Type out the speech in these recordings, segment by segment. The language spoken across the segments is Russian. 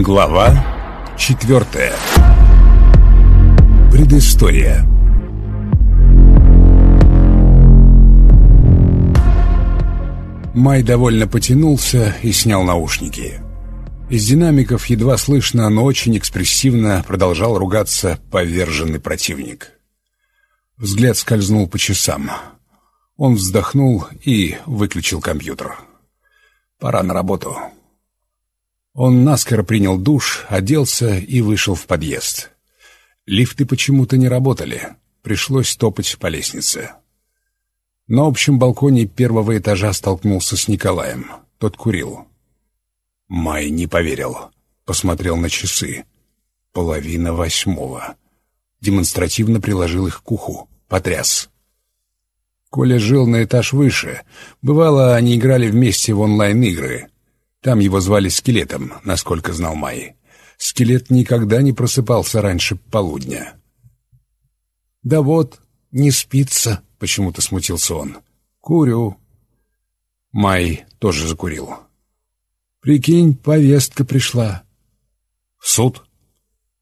Глава четвертая Предыстория Май довольно потянулся и снял наушники. Из динамиков едва слышно, но очень экспрессивно продолжал ругаться поверженный противник. Взгляд скользнул по часам. Он вздохнул и выключил компьютер. «Пора на работу». Он наскоро принял душ, оделся и вышел в подъезд. Лифты почему-то не работали. Пришлось топать по лестнице. На общем балконе первого этажа столкнулся с Николаем. Тот курил. Май не поверил. Посмотрел на часы. Половина восьмого. Демонстративно приложил их к уху. Потряс. Коля жил на этаж выше. Бывало, они играли вместе в онлайн-игры. Там его звали Скелетом, насколько знал Май. Скелет никогда не просыпался раньше полудня. «Да вот, не спится», — почему-то смутился он. «Курю». Май тоже закурил. «Прикинь, повестка пришла». «В суд?»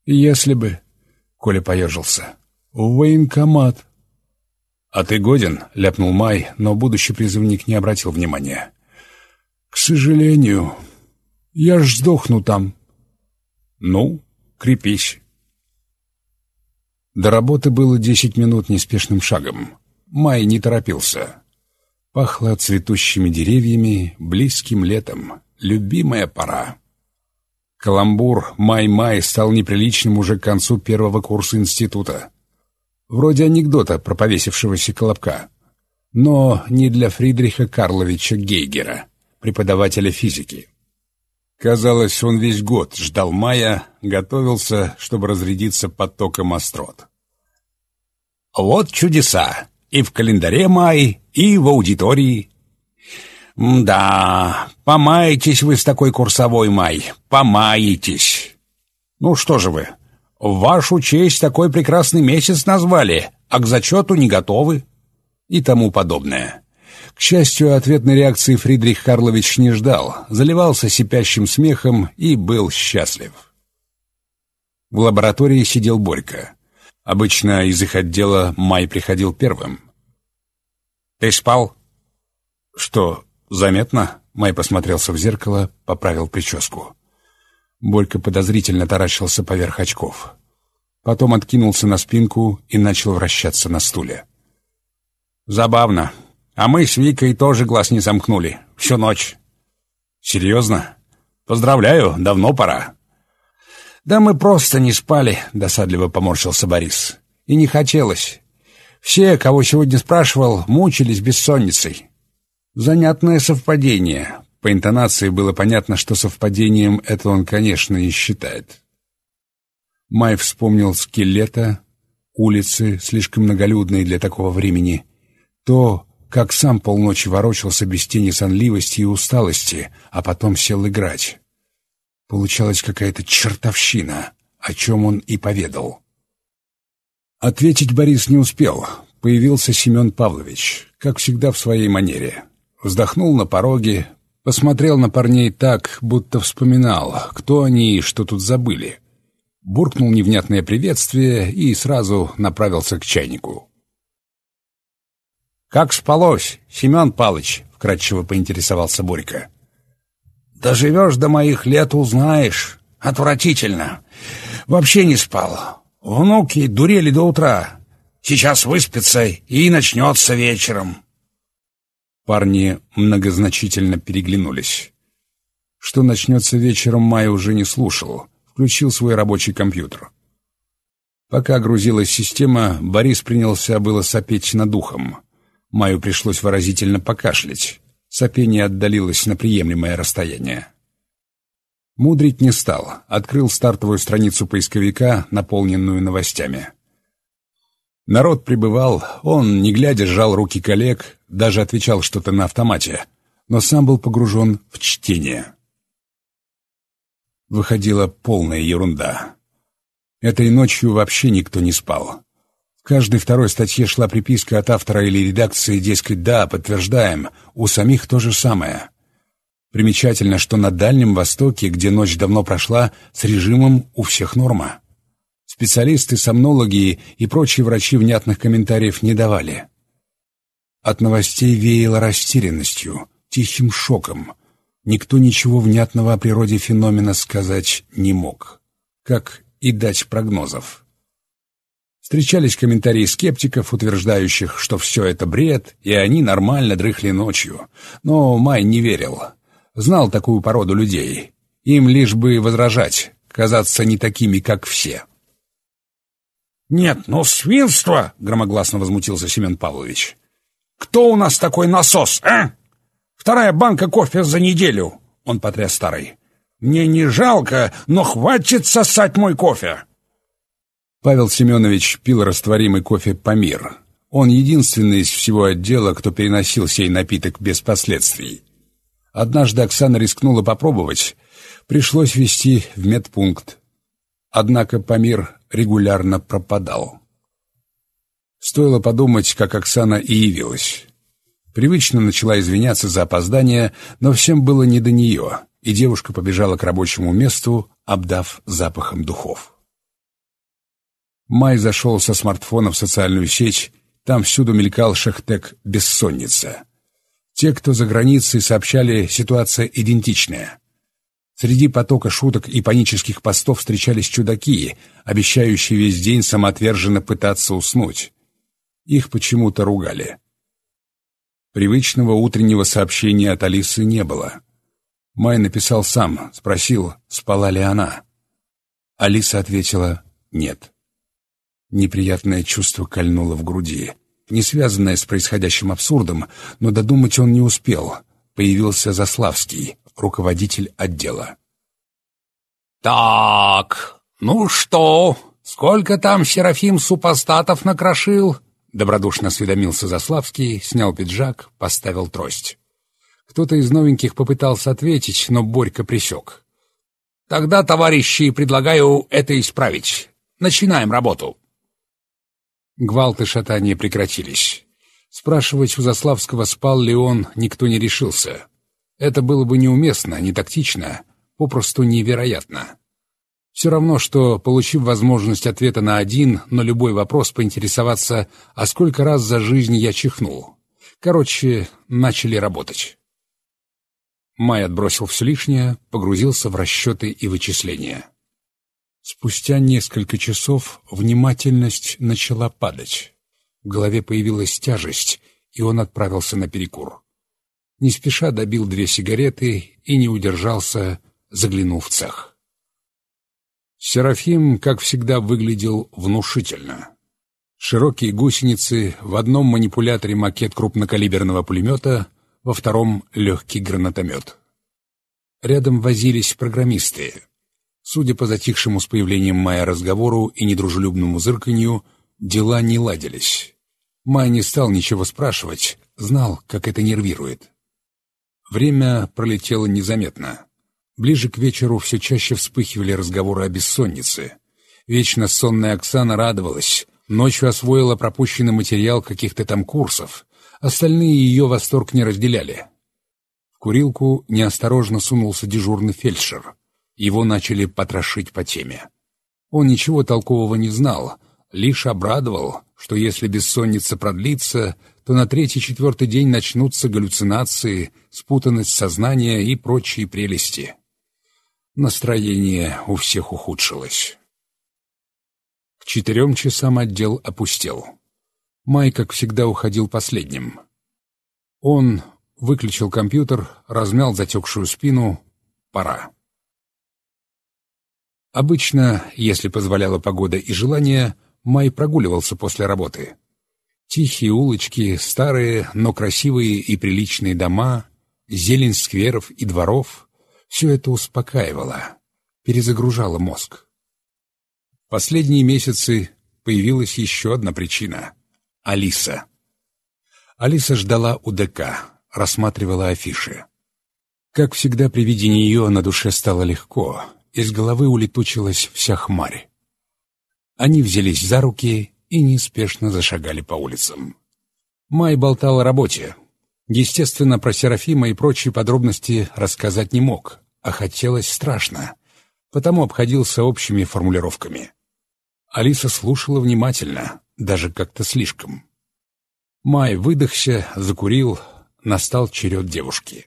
«Если бы...» — Коля поежился. «В военкомат». «А ты годен?» — ляпнул Май, но будущий призывник не обратил внимания. «К сожалению, я ж сдохну там». «Ну, крепись». До работы было десять минут неспешным шагом. Май не торопился. Пахло цветущими деревьями, близким летом, любимая пора. Каламбур «Май-Май» стал неприличным уже к концу первого курса института. Вроде анекдота про повесившегося колобка. Но не для Фридриха Карловича Гейгера преподавателя физики. Казалось, он весь год ждал мая, готовился, чтобы разрядиться потоком острот. Вот чудеса! И в календаре май, и в аудитории. Да, помаетесь вы с такой курсовой май, помаетесь. Ну что же вы, в вашу честь такой прекрасный месяц назвали, а к зачету не готовы. И тому подобное. К счастью, ответной реакции Фридрих Карлович не ждал, заливался сипящим смехом и был счастлив. В лаборатории сидел Борька. Обычно из их отдела Май приходил первым. «Ты спал?» «Что, заметно?» Май посмотрелся в зеркало, поправил прическу. Борька подозрительно таращился поверх очков. Потом откинулся на спинку и начал вращаться на стуле. «Забавно. А мы с Викой тоже глаз не замкнули. Всю ночь. Серьезно? Поздравляю, давно пора. Да мы просто не спали, досадливо поморщился Борис. И не хотелось. Все, кого сегодня спрашивал, мучились бессонницей. Занятное совпадение. По интонации было понятно, что совпадением это он, конечно, и считает. Май вспомнил скелета, улицы, слишком многолюдные для такого времени, то, как сам полночи ворочался без тени сонливости и усталости, а потом сел играть. Получалась какая-то чертовщина, о чем он и поведал. Ответить Борис не успел. Появился Семен Павлович, как всегда в своей манере. Вздохнул на пороге, посмотрел на парней так, будто вспоминал, кто они и что тут забыли. Буркнул невнятное приветствие и сразу направился к чайнику. «Как спалось, Семен Палыч?» — вкратчиво поинтересовался Борька. «Доживешь до моих лет, узнаешь. Отвратительно. Вообще не спал. Внуки дурели до утра. Сейчас выспится и начнется вечером». Парни многозначительно переглянулись. Что начнется вечером, Майя уже не слушал. Включил свой рабочий компьютер. Пока грузилась система, Борис принялся было сопеть над духом. Маю пришлось выразительно покашлять. Сопение отдалилось на приемлемое расстояние. Мудрить не стал, открыл стартовую страницу поисковика, наполненную новостями. Народ прибывал, он, не глядя, сжал руки коллег, даже отвечал что-то на автомате, но сам был погружен в чтение. Выходила полная ерунда. Этой ночью вообще никто не спал каждой второй статье шла приписка от автора или редакции, дескать, да, подтверждаем, у самих то же самое. Примечательно, что на Дальнем Востоке, где ночь давно прошла, с режимом у всех норма. Специалисты, сомнологи и прочие врачи внятных комментариев не давали. От новостей веяло растерянностью, тихим шоком. Никто ничего внятного о природе феномена сказать не мог, как и дать прогнозов. Встречались комментарии скептиков, утверждающих, что все это бред, и они нормально дрыхли ночью. Но Май не верил. Знал такую породу людей. Им лишь бы возражать, казаться не такими, как все. «Нет, ну свинство!» — громогласно возмутился Семен Павлович. «Кто у нас такой насос, а? Вторая банка кофе за неделю!» — он потряс старой. «Мне не жалко, но хватит сосать мой кофе!» Павел Семенович пил растворимый кофе «Памир». Он единственный из всего отдела, кто переносил сей напиток без последствий. Однажды Оксана рискнула попробовать. Пришлось везти в медпункт. Однако Памир регулярно пропадал. Стоило подумать, как Оксана и явилась. Привычно начала извиняться за опоздание, но всем было не до нее, и девушка побежала к рабочему месту, обдав запахом духов. Май зашел со смартфона в социальную сеть, там всюду мелькал шахтег «Бессонница». Те, кто за границей, сообщали, ситуация идентичная. Среди потока шуток и панических постов встречались чудаки, обещающие весь день самоотверженно пытаться уснуть. Их почему-то ругали. Привычного утреннего сообщения от Алисы не было. Май написал сам, спросил, спала ли она. Алиса ответила «нет». Неприятное чувство кольнуло в груди, не связанное с происходящим абсурдом, но додумать он не успел. Появился Заславский, руководитель отдела. «Так, ну что, сколько там Серафим супостатов накрошил?» Добродушно осведомился Заславский, снял пиджак, поставил трость. Кто-то из новеньких попытался ответить, но Борька присек. «Тогда, товарищи, предлагаю это исправить. Начинаем работу». Гвалт и шатания прекратились. Спрашивать у Заславского, спал ли он, никто не решился. Это было бы неуместно, не тактично, попросту невероятно. Все равно, что, получив возможность ответа на один, но любой вопрос, поинтересоваться, а сколько раз за жизнь я чихнул. Короче, начали работать. Май отбросил все лишнее, погрузился в расчеты и вычисления. Спустя несколько часов внимательность начала падать. В голове появилась тяжесть, и он отправился на перекур. Не спеша добил две сигареты и не удержался, заглянул в цех. Серафим, как всегда, выглядел внушительно. Широкие гусеницы, в одном манипуляторе макет крупнокалиберного пулемета, во втором — легкий гранатомет. Рядом возились программисты. Судя по затихшему с появлением Майя разговору и недружелюбному зырканью, дела не ладились. Май не стал ничего спрашивать, знал, как это нервирует. Время пролетело незаметно. Ближе к вечеру все чаще вспыхивали разговоры о бессоннице. Вечно сонная Оксана радовалась, ночью освоила пропущенный материал каких-то там курсов. Остальные ее восторг не разделяли. В курилку неосторожно сунулся дежурный фельдшер. Его начали потрошить по теме. Он ничего толкового не знал, лишь обрадовал, что если бессонница продлится, то на третий-четвертый день начнутся галлюцинации, спутанность сознания и прочие прелести. Настроение у всех ухудшилось. К четырем часам отдел опустел. Май, как всегда, уходил последним. Он выключил компьютер, размял затекшую спину. Пора. Обычно, если позволяла погода и желание, Май прогуливался после работы. Тихие улочки, старые, но красивые и приличные дома, зелень скверов и дворов — все это успокаивало, перезагружало мозг. Последние месяцы появилась еще одна причина — Алиса. Алиса ждала у ДК, рассматривала афиши. Как всегда при виде нее на душе стало легко — из головы улетучилась вся хмарь. Они взялись за руки и неспешно зашагали по улицам. Май болтал о работе. Естественно, про Серафима и прочие подробности рассказать не мог, а хотелось страшно, потому обходился общими формулировками. Алиса слушала внимательно, даже как-то слишком. Май выдохся, закурил, настал черед девушки.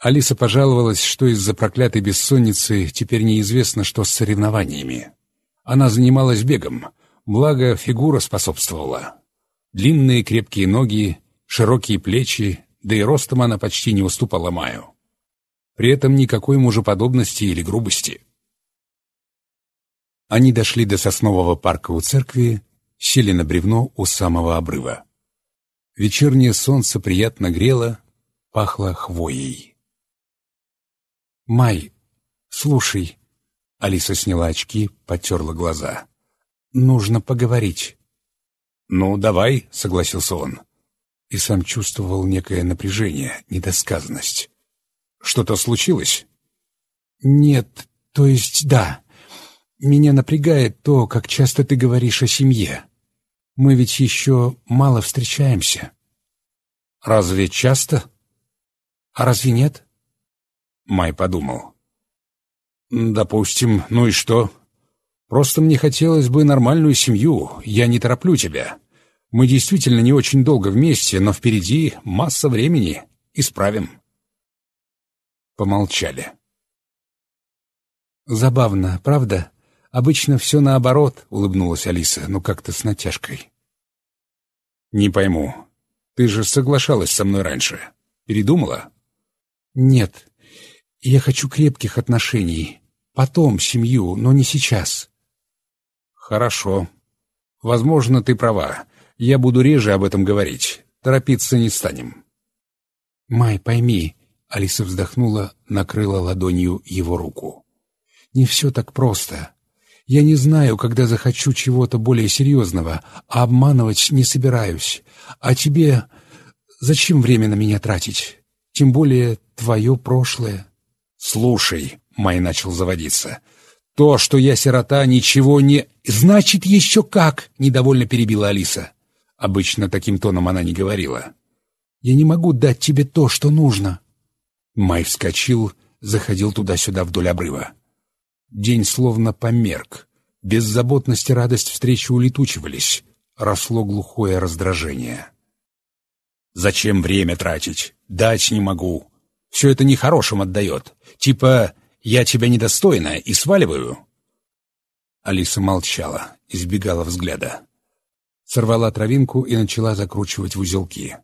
Алиса пожаловалась, что из-за проклятой бессонницы теперь неизвестно, что с соревнованиями. Она занималась бегом, благо фигура способствовала. Длинные крепкие ноги, широкие плечи, да и ростом она почти не уступала Маю. При этом никакой мужеподобности или грубости. Они дошли до соснового парка у церкви, сели на бревно у самого обрыва. Вечернее солнце приятно грело, пахло хвоей. «Май, слушай...» Алиса сняла очки, потерла глаза. «Нужно поговорить». «Ну, давай», — согласился он. И сам чувствовал некое напряжение, недосказанность. «Что-то случилось?» «Нет, то есть да. Меня напрягает то, как часто ты говоришь о семье. Мы ведь еще мало встречаемся». «Разве часто?» «А разве нет?» Май подумал. «Допустим, ну и что? Просто мне хотелось бы нормальную семью, я не тороплю тебя. Мы действительно не очень долго вместе, но впереди масса времени. Исправим». Помолчали. «Забавно, правда? Обычно все наоборот», — улыбнулась Алиса, но как-то с натяжкой. «Не пойму. Ты же соглашалась со мной раньше. Передумала?» «Нет, я хочу крепких отношений. Потом семью, но не сейчас. Хорошо. Возможно, ты права. Я буду реже об этом говорить. Торопиться не станем. Май, пойми, Алиса вздохнула, накрыла ладонью его руку. Не все так просто. Я не знаю, когда захочу чего-то более серьезного, а обманывать не собираюсь. А тебе зачем время на меня тратить? Тем более твое прошлое. «Слушай», — Май начал заводиться, — «то, что я сирота, ничего не...» «Значит, еще как!» — недовольно перебила Алиса. Обычно таким тоном она не говорила. «Я не могу дать тебе то, что нужно». Май вскочил, заходил туда-сюда вдоль обрыва. День словно померк. Беззаботность и радость встречи улетучивались. Росло глухое раздражение. «Зачем время тратить? Дать не могу. Все это нехорошим отдает. Типа «я тебя недостойна» и сваливаю. Алиса молчала, избегала взгляда. Сорвала травинку и начала закручивать в узелки.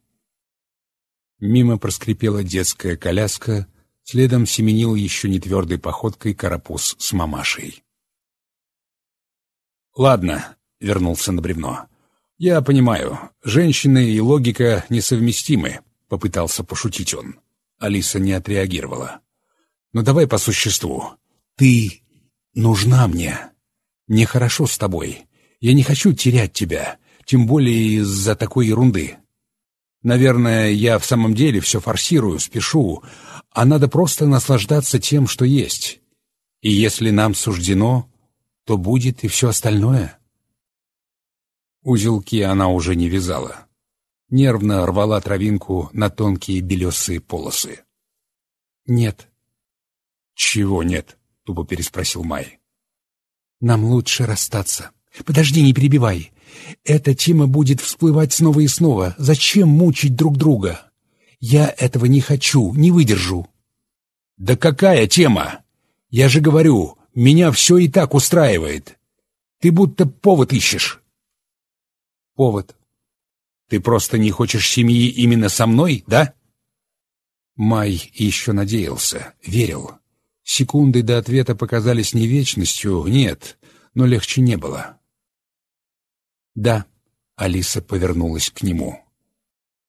Мимо проскрипела детская коляска, следом семенил еще не твердой походкой карапуз с мамашей. «Ладно», — вернулся на бревно. «Я понимаю, женщины и логика несовместимы», — попытался пошутить он. Алиса не отреагировала. «Но давай по существу. Ты нужна мне. Мне хорошо с тобой. Я не хочу терять тебя, тем более из-за такой ерунды. Наверное, я в самом деле все форсирую, спешу, а надо просто наслаждаться тем, что есть. И если нам суждено, то будет и все остальное». Узелки она уже не вязала нервно рвала травинку на тонкие белесые полосы. «Нет». «Чего нет?» — тупо переспросил Май. «Нам лучше расстаться. Подожди, не перебивай. Эта тема будет всплывать снова и снова. Зачем мучить друг друга? Я этого не хочу, не выдержу». «Да какая тема? Я же говорю, меня все и так устраивает. Ты будто повод ищешь». «Повод. Ты просто не хочешь семьи именно со мной, да?» Май еще надеялся, верил. Секунды до ответа показались не вечностью, нет, но легче не было. «Да», — Алиса повернулась к нему.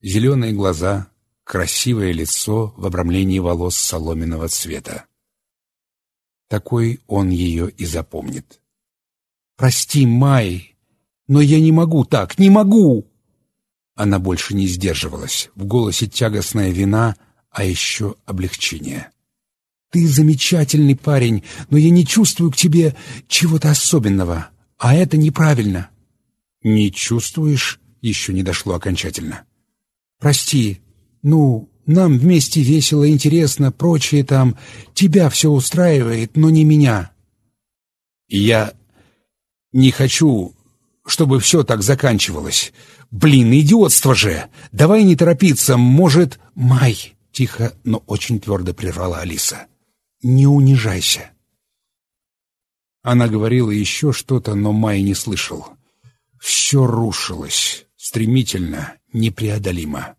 Зеленые глаза, красивое лицо в обрамлении волос соломенного цвета. Такой он ее и запомнит. «Прости, Май, но я не могу так, не могу!» Она больше не сдерживалась. В голосе тягостная вина, а еще облегчение. «Ты замечательный парень, но я не чувствую к тебе чего-то особенного, а это неправильно». «Не чувствуешь?» — еще не дошло окончательно. «Прости. Ну, нам вместе весело, интересно, прочее там. Тебя все устраивает, но не меня». «Я не хочу, чтобы все так заканчивалось. Блин, идиотство же! Давай не торопиться, может...» «Май!» — тихо, но очень твердо прервала Алиса. «Не унижайся». Она говорила еще что-то, но Май не слышал. Все рушилось, стремительно, непреодолимо.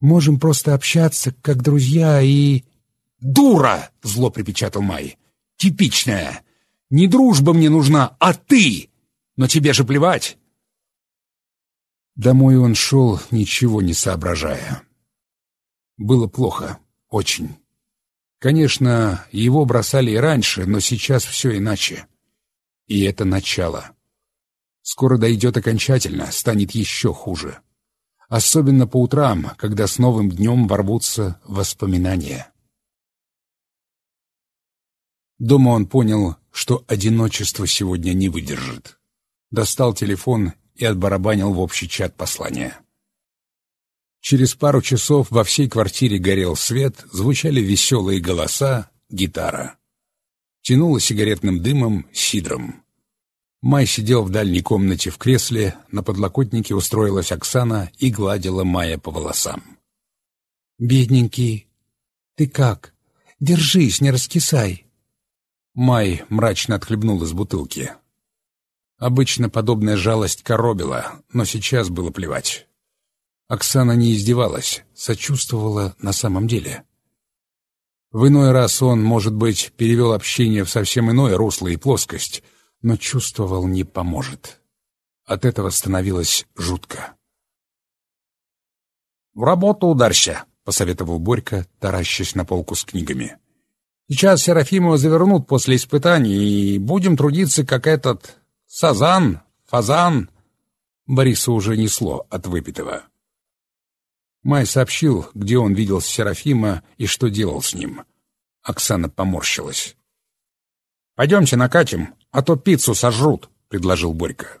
«Можем просто общаться, как друзья, и...» «Дура!» — зло припечатал Май. «Типичная! Не дружба мне нужна, а ты! Но тебе же плевать!» Домой он шел, ничего не соображая. Было плохо, очень. Конечно, его бросали и раньше, но сейчас все иначе. И это начало. Скоро дойдет окончательно, станет еще хуже. Особенно по утрам, когда с новым днем ворвутся воспоминания. Дома он понял, что одиночество сегодня не выдержит. Достал телефон и отбарабанил в общий чат послания. Через пару часов во всей квартире горел свет, звучали веселые голоса, гитара. Тянуло сигаретным дымом, сидром. Май сидел в дальней комнате в кресле, на подлокотнике устроилась Оксана и гладила Майя по волосам. «Бедненький, ты как? Держись, не раскисай!» Май мрачно отхлебнул из бутылки. Обычно подобная жалость коробила, но сейчас было плевать. Оксана не издевалась, сочувствовала на самом деле. В иной раз он, может быть, перевел общение в совсем иное русло и плоскость — но чувствовал, не поможет. От этого становилось жутко. «В работу ударься», — посоветовал Борька, таращась на полку с книгами. «Сейчас Серафимова завернут после испытаний, и будем трудиться, как этот сазан, фазан». Бориса уже несло от выпитого. Май сообщил, где он видел Серафима и что делал с ним. Оксана поморщилась. «Пойдемте накатим, а то пиццу сожрут», — предложил Борька.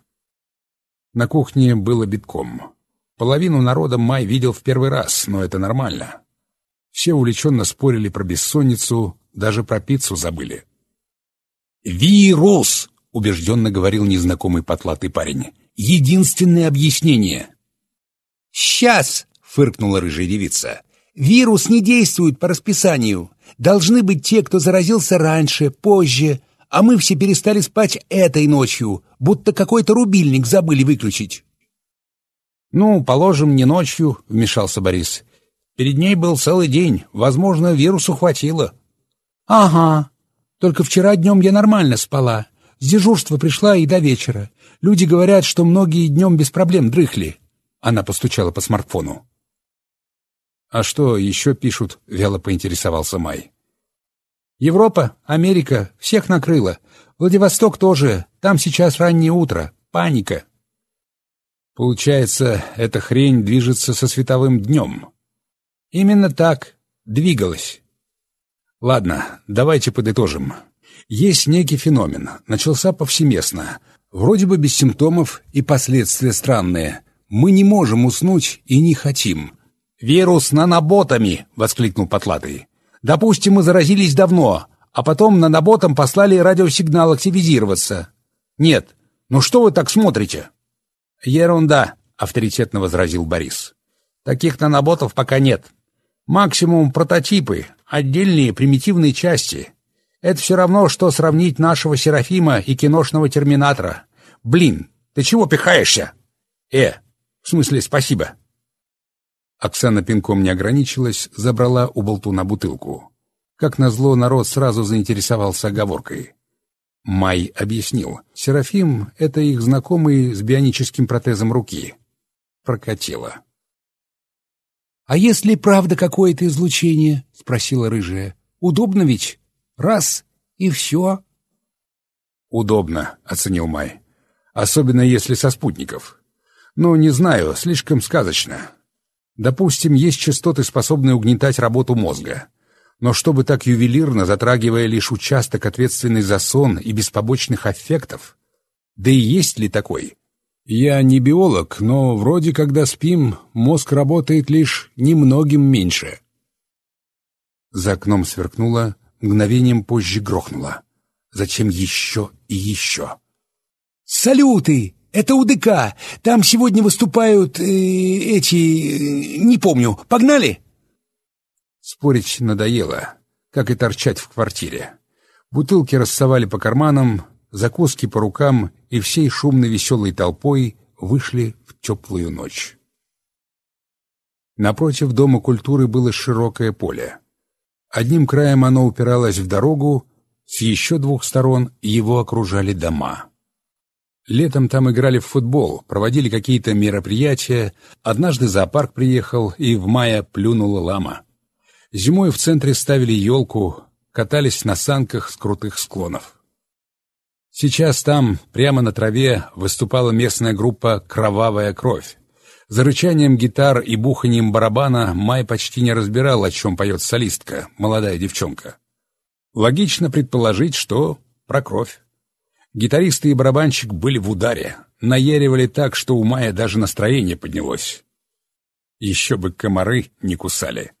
На кухне было битком. Половину народа Май видел в первый раз, но это нормально. Все увлеченно спорили про бессонницу, даже про пиццу забыли. «Вирус!» — убежденно говорил незнакомый потлатый парень. «Единственное объяснение». «Сейчас!» — фыркнула рыжая девица. «Вирус не действует по расписанию. Должны быть те, кто заразился раньше, позже, а мы все перестали спать этой ночью, будто какой-то рубильник забыли выключить». «Ну, положим, не ночью», — вмешался Борис. «Перед ней был целый день. Возможно, вирусу хватило». «Ага. Только вчера днем я нормально спала. С дежурства пришла и до вечера. Люди говорят, что многие днем без проблем дрыхли». Она постучала по смартфону. «А что еще пишут?» — вяло поинтересовался Май. Европа, Америка, всех накрыло. Владивосток тоже. Там сейчас раннее утро. Паника. Получается, эта хрень движется со световым днем. Именно так. Двигалась. Ладно, давайте подытожим. Есть некий феномен, начался повсеместно. Вроде бы без симптомов и последствия странные. Мы не можем уснуть и не хотим. «Вирус наноботами!» — воскликнул Потлатый. Допустим, мы заразились давно, а потом наноботам послали радиосигнал активизироваться. Нет, ну что вы так смотрите? Ерунда, авторитетно возразил Борис. Таких наноботов пока нет. Максимум прототипы, отдельные примитивные части. Это все равно, что сравнить нашего Серафима и киношного Терминатора. Блин, ты чего пихаешься? Э, в смысле, спасибо. Оксана пинком не ограничилась, забрала у болтуна бутылку. Как назло, народ сразу заинтересовался оговоркой. Май объяснил. Серафим — это их знакомый с бионическим протезом руки. Прокатило. «А если правда какое-то излучение?» — спросила рыжая. «Удобно ведь? Раз — и все». «Удобно», — оценил Май. «Особенно если со спутников. Ну, не знаю, слишком сказочно. Допустим, есть частоты, способные угнетать работу мозга. Но чтобы так ювелирно, затрагивая лишь участок, ответственный за сон и без побочных аффектов? Да и есть ли такой? Я не биолог, но вроде когда спим, мозг работает лишь немногим меньше. За окном сверкнуло, мгновением позже грохнуло. Затем еще и еще. «Салюты! Это УДК! Там сегодня выступают э, эти... Э, не помню. Погнали?» Спорить надоело, как и торчать в квартире. Бутылки рассовали по карманам, закуски по рукам и всей шумной веселой толпой вышли в теплую ночь. Напротив Дома культуры было широкое поле. Одним краем оно упиралось в дорогу, с еще двух сторон его окружали дома. Летом там играли в футбол, проводили какие-то мероприятия, однажды зоопарк приехал, и в мае плюнула лама. Зимой в центре ставили елку, катались на санках с крутых склонов. Сейчас там, прямо на траве, выступала местная группа «Кровавая кровь». За рычанием гитар и буханием барабана Май почти не разбирал, о чем поет солистка, молодая девчонка. Логично предположить, что про кровь. Гитаристы и барабанщик были в ударе, наяривали так, что у Мая даже настроение поднялось. Еще бы комары не кусали.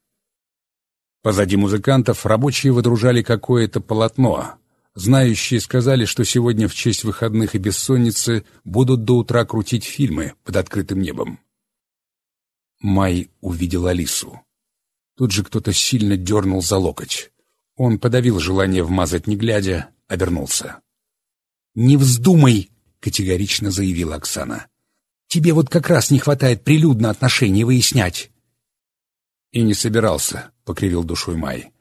Позади музыкантов рабочие выдружали какое-то полотно, Знающие сказали, что сегодня в честь выходных и бессонницы будут до утра крутить фильмы под открытым небом. Май увидел Алису. Тут же кто-то сильно дернул за локоть. Он подавил желание вмазать не глядя, обернулся. «Не вздумай!» — категорично заявила Оксана. «Тебе вот как раз не хватает прилюдно отношения выяснять». «И не собирался», — покривил душой Май.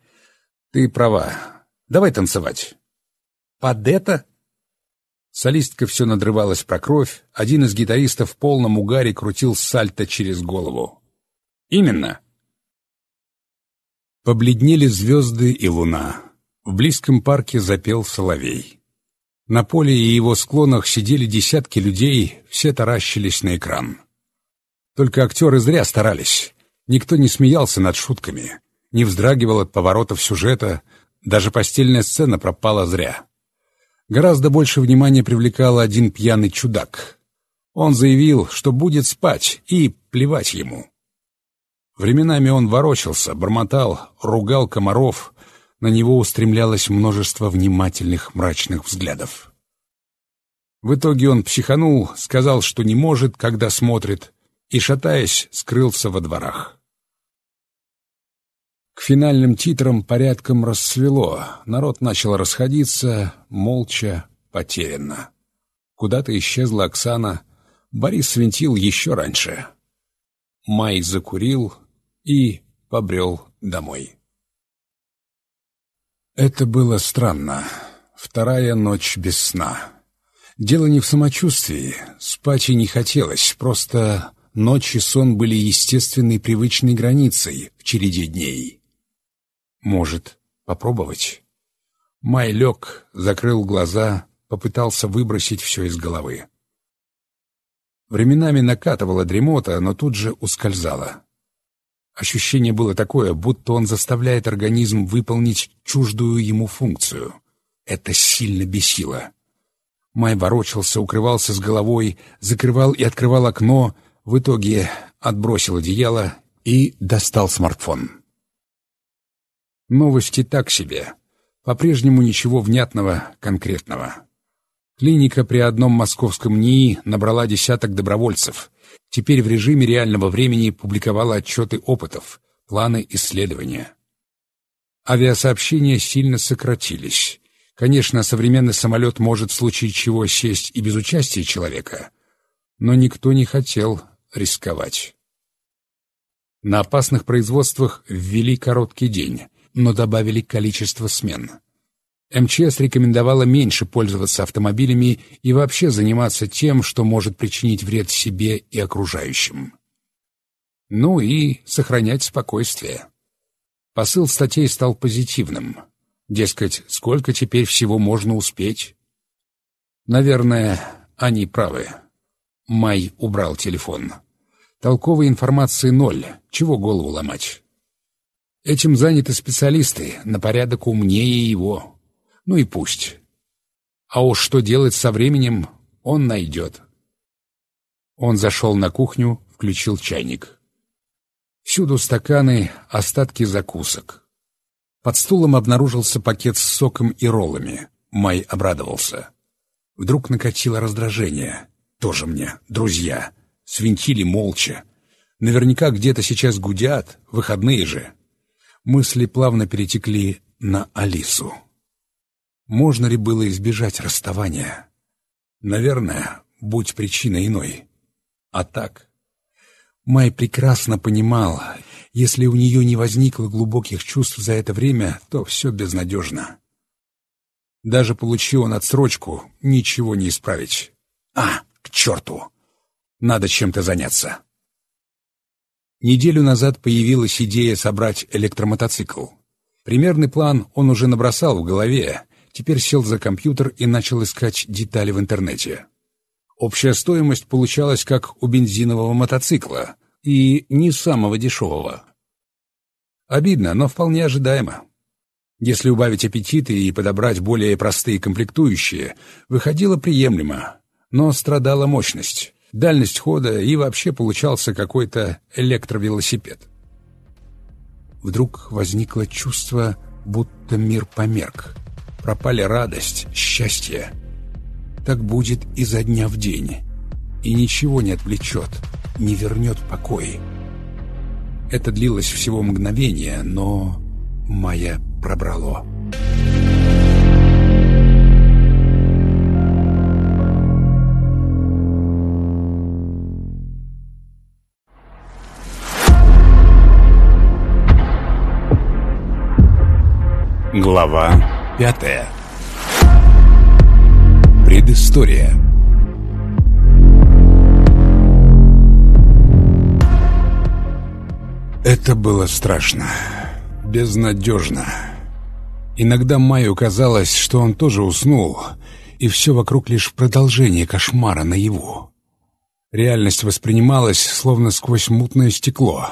«Ты права. Давай танцевать». Под это? Солистка все надрывалась про кровь, один из гитаристов в полном угаре крутил сальто через голову. Именно. Побледнели звезды и луна. В близком парке запел соловей. На поле и его склонах сидели десятки людей, все таращились на экран. Только актеры зря старались. Никто не смеялся над шутками, не вздрагивал от поворотов сюжета, даже постельная сцена пропала зря. Гораздо больше внимания привлекал один пьяный чудак. Он заявил, что будет спать, и плевать ему. Временами он ворочался, бормотал, ругал комаров, на него устремлялось множество внимательных мрачных взглядов. В итоге он психанул, сказал, что не может, когда смотрит, и, шатаясь, скрылся во дворах. К финальным титрам порядком рассвело, народ начал расходиться, молча, потерянно. Куда-то исчезла Оксана, Борис свинтил еще раньше. Май закурил и побрел домой. Это было странно. Вторая ночь без сна. Дело не в самочувствии, спать и не хотелось, просто ночь и сон были естественной привычной границей в череде дней. Может, попробовать? Май лег, закрыл глаза, попытался выбросить все из головы. Временами накатывала дремота, но тут же ускользала. Ощущение было такое, будто он заставляет организм выполнить чуждую ему функцию. Это сильно бесило. Май ворочался, укрывался с головой, закрывал и открывал окно, в итоге отбросил одеяло и достал смартфон. Новости так себе. По-прежнему ничего внятного, конкретного. Клиника при одном московском НИИ набрала десяток добровольцев. Теперь в режиме реального времени публиковала отчеты опытов, планы исследования. Авиасообщения сильно сократились. Конечно, современный самолет может в случае чего сесть и без участия человека, но никто не хотел рисковать. На опасных производствах ввели короткий день но добавили количество смен. МЧС рекомендовала меньше пользоваться автомобилями и вообще заниматься тем, что может причинить вред себе и окружающим. Ну и сохранять спокойствие. Посыл статей стал позитивным. Дескать, сколько теперь всего можно успеть? Наверное, они правы. Май убрал телефон. Толковой информации ноль, чего голову ломать? Этим заняты специалисты, на порядок умнее его. Ну и пусть. А уж что делать со временем, он найдет. Он зашел на кухню, включил чайник. Всюду стаканы, остатки закусок. Под стулом обнаружился пакет с соком и роллами. Май обрадовался. Вдруг накатило раздражение. Тоже мне, друзья. Свинтили молча. Наверняка где-то сейчас гудят, выходные же. Мысли плавно перетекли на Алису. Можно ли было избежать расставания? Наверное, будь причина иной. А так... Май прекрасно понимал, если у нее не возникло глубоких чувств за это время, то все безнадежно. Даже получил он отсрочку, ничего не исправить. А, к черту! Надо чем-то заняться. Неделю назад появилась идея собрать электромотоцикл. Примерный план он уже набросал в голове, теперь сел за компьютер и начал искать детали в интернете. Общая стоимость получалась как у бензинового мотоцикла и не самого дешевого. Обидно, но вполне ожидаемо. Если убавить аппетиты и подобрать более простые комплектующие, выходило приемлемо, но страдала мощность, дальность хода и вообще получался какой-то электровелосипед. Вдруг возникло чувство, будто мир померк. Пропали радость, счастье — так будет изо дня в день. И ничего не отвлечет, не вернет покой. Это длилось всего мгновение, но Майя пробрало. Глава пятая Предыстория Это было страшно, безнадежно. Иногда Майю казалось, что он тоже уснул, и все вокруг лишь продолжение кошмара наяву. Реальность воспринималась словно сквозь мутное стекло.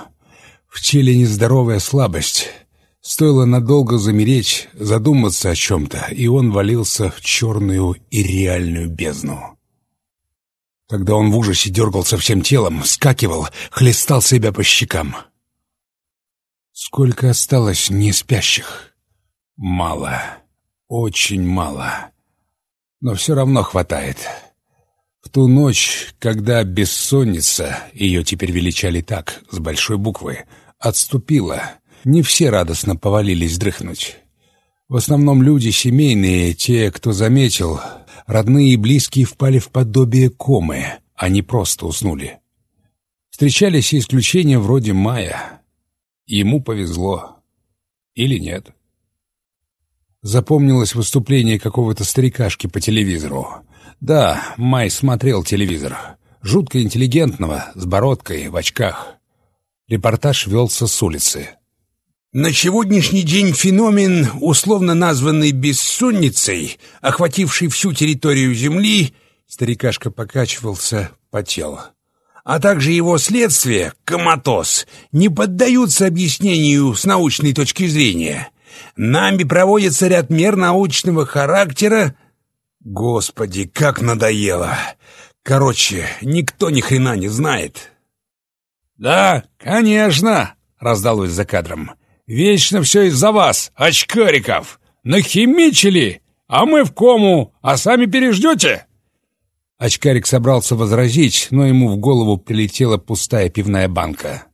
В теле нездоровая слабость — Стоило надолго замереть, задуматься о чем-то, и он валился в черную и реальную бездну. Тогда он в ужасе дергался всем телом, скакивал, хлестал себя по щекам. Сколько осталось не спящих? Мало. Очень мало. Но все равно хватает. В ту ночь, когда бессонница, ее теперь величали так, с большой буквы, отступила, не все радостно повалились дрыхнуть. В основном люди семейные, те, кто заметил, родные и близкие впали в подобие комы, а не просто уснули. Встречались исключения вроде Мая. Ему повезло. Или нет. Запомнилось выступление какого-то старикашки по телевизору. Да, Май смотрел телевизор. Жутко интеллигентного, с бородкой, в очках. Репортаж велся с улицы. На сегодняшний день феномен, условно названный бессонницей, охвативший всю территорию Земли, старикашка покачивался по телу, а также его следствие, коматоз, не поддаются объяснению с научной точки зрения. Нами проводится ряд мер научного характера. Господи, как надоело! Короче, никто ни хрена не знает. «Да, конечно!» — раздалось за кадром. Вечно все из-за вас, очкариков! Нахимичили! А мы в кому, а сами переждете!» Очкарик собрался возразить, но ему в голову прилетела пустая пивная банка.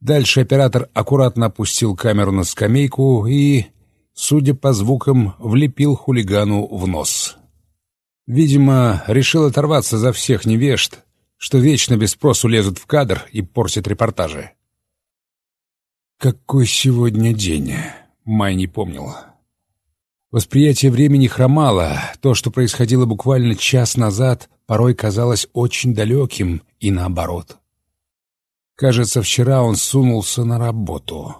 Дальше оператор аккуратно опустил камеру на скамейку и, судя по звукам, влепил хулигану в нос. Видимо, решил оторваться за всех невежд, что вечно без спросу лезут в кадр и портят репортажи. Какой сегодня день? Май не помнил. Восприятие времени хромало. То, что происходило буквально час назад, порой казалось очень далеким и наоборот. Кажется, вчера он сунулся на работу.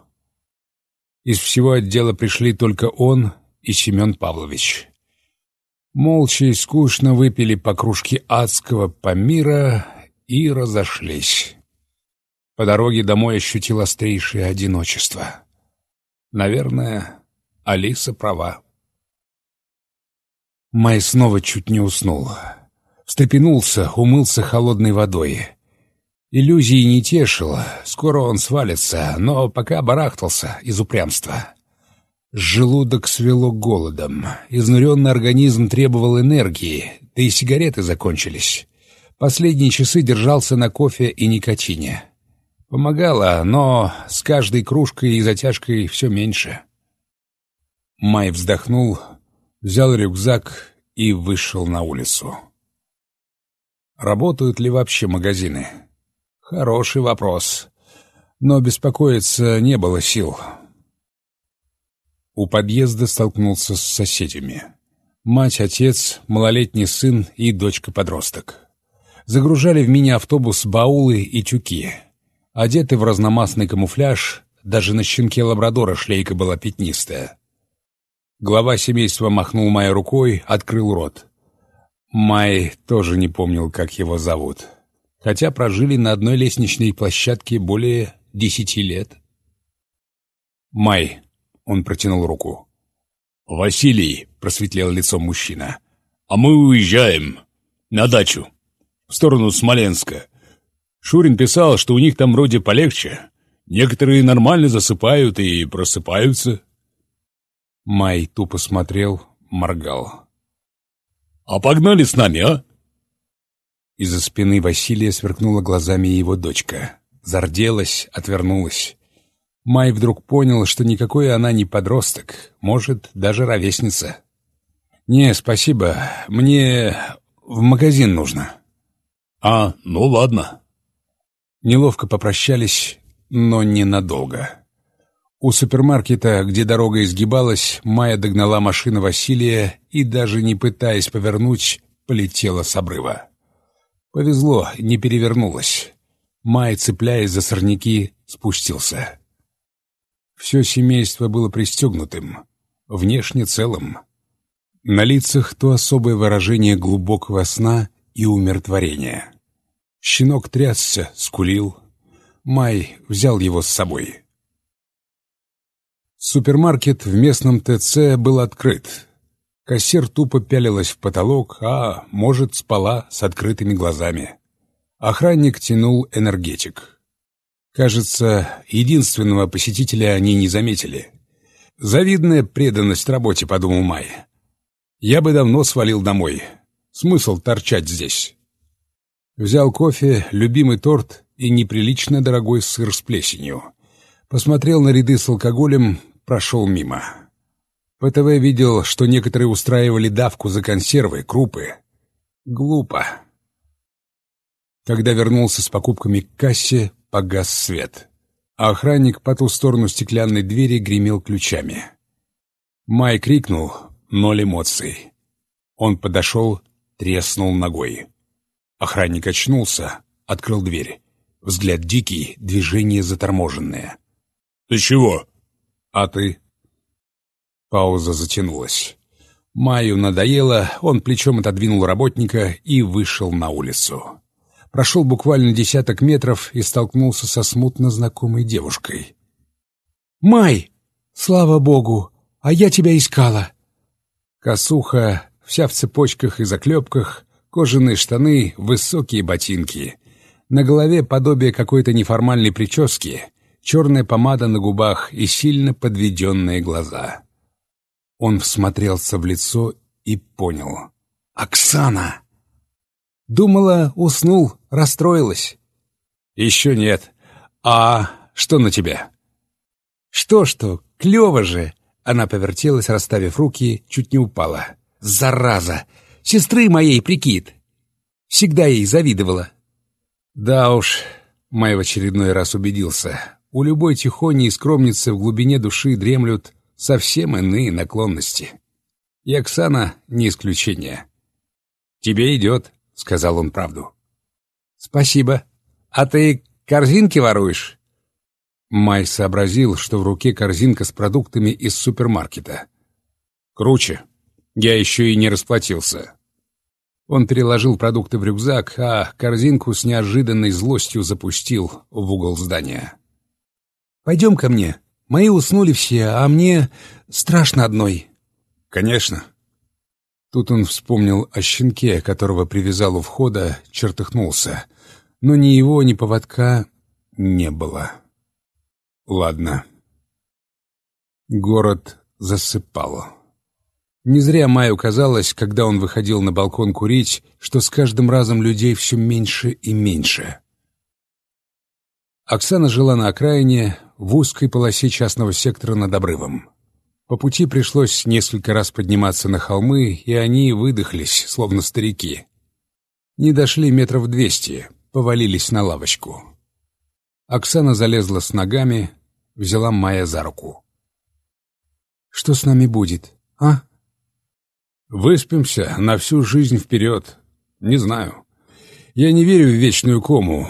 Из всего отдела пришли только он и Семен Павлович. Молча и скучно выпили по кружке адского помира и разошлись. По дороге домой ощутил острейшее одиночество. Наверное, Алиса права. Май снова чуть не уснул. Встрепенулся, умылся холодной водой. Иллюзии не тешил, скоро он свалится, но пока барахтался из упрямства. Желудок свело голодом, изнуренный организм требовал энергии, да и сигареты закончились. Последние часы держался на кофе и никотине. Помогало, но с каждой кружкой и затяжкой все меньше. Май вздохнул, взял рюкзак и вышел на улицу. Работают ли вообще магазины? Хороший вопрос. Но беспокоиться не было сил. У подъезда столкнулся с соседями. Мать, отец, малолетний сын и дочка-подросток. Загружали в мини-автобус баулы и тюки. Одеты в разномастный камуфляж, даже на щенке лабрадора шлейка была пятнистая. Глава семейства махнул Майе рукой, открыл рот. Май тоже не помнил, как его зовут. Хотя прожили на одной лестничной площадке более десяти лет. «Май», — он протянул руку. «Василий», — просветлел лицом мужчина, — «а мы уезжаем на дачу, в сторону Смоленска. Шурин писал, что у них там вроде полегче. Некоторые нормально засыпают и просыпаются». Май тупо смотрел, моргал. «А погнали с нами, а?» Из-за спины Василия сверкнула глазами его дочка. Зарделась, отвернулась. Май вдруг понял, что никакой она не подросток, может, даже ровесница. «Не, спасибо, мне в магазин нужно». «А, ну ладно». Неловко попрощались, но ненадолго. У супермаркета, где дорога изгибалась, Майя догнала машину Василия и, даже не пытаясь повернуть, полетела с обрыва. Повезло, не перевернулась. Майя, цепляясь за сорняки, спустился. Все семейство было пристегнутым, внешне целым. На лицах то особое выражение глубокого сна и умиротворения. Щенок трясся, скулил. Май взял его с собой. Супермаркет в местном ТЦ был открыт. Кассир тупо пялилась в потолок, а, может, спала с открытыми глазами. Охранник тянул энергетик. Кажется, единственного посетителя они не заметили. Завидная преданность работе, подумал Май. Я бы давно свалил домой. Смысл торчать здесь. Взял кофе, любимый торт и неприлично дорогой сыр с плесенью. Посмотрел на ряды с алкоголем, прошел мимо. По ТВ видел, что некоторые устраивали давку за консервы, крупы. Глупо. Когда вернулся с покупками к кассе, погас свет, а охранник по ту сторону стеклянной двери гремел ключами. Май крикнул, ноль эмоций. Он подошел, треснул ногой. Охранник очнулся, открыл дверь. Взгляд дикий, движение заторможенное. «Ты чего?» «А ты?» Пауза затянулась. Маю надоело, он плечом отодвинул работника и вышел на улицу. Прошел буквально десяток метров и столкнулся со смутно знакомой девушкой. «Май! Слава богу! А я тебя искала!» Косуха, вся в цепочках и заклепках, кожаные штаны, высокие ботинки. На голове подобие какой-то неформальной прически, черная помада на губах и сильно подведенные глаза. Он всмотрелся в лицо и понял. «Оксана!» «Думала, уснул, расстроилась». «Еще нет. А что на тебя?» «Что-что, клево же!» Она повертелась, расставив руки, чуть не упала. «Зараза! Сестры моей прикид!» Всегда ей завидовала. «Да уж», — Май в очередной раз убедился, у любой тихони и скромницы в глубине души дремлют совсем иные наклонности. И Оксана не исключение. «Тебе идет», — сказал он правду. «Спасибо. А ты корзинки воруешь?» Май сообразил, что в руке корзинка с продуктами из супермаркета. «Круче. Я еще и не расплатился». Он переложил продукты в рюкзак, а корзинку с неожиданной злостью запустил в угол здания. Пойдем ко мне. Мои уснули все, а мне страшно одной». «Конечно». Тут он вспомнил о щенке, которого привязал у входа, чертыхнулся. Но ни его, ни поводка не было. Ладно. Город засыпал. Не зря Маю казалось, когда он выходил на балкон курить, что с каждым разом людей все меньше и меньше. Оксана жила на окраине, в узкой полосе частного сектора над обрывом. По пути пришлось несколько раз подниматься на холмы, и они выдохлись, словно старики. Не дошли метров двести, повалились на лавочку. Оксана залезла с ногами, взяла Майя за руку. «Что с нами будет, а?» Выспимся на всю жизнь вперед. Не знаю. Я не верю в вечную кому.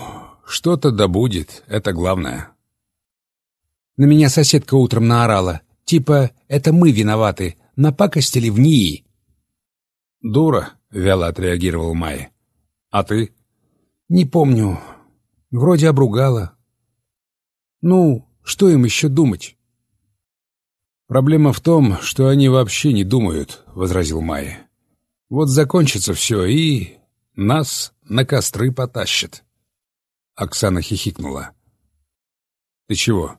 Что-то да будет, это главное. На меня соседка утром наорала. Типа, это мы виноваты, напакостили в НИИ. «Дура», — вяло отреагировал Май. «А ты?» «Не помню. Вроде обругала. Ну, что им еще думать?» «Проблема в том, что они вообще не думают», — возразил Май. «Вот закончится все, и нас на костры потащат». Оксана хихикнула. «Ты чего?»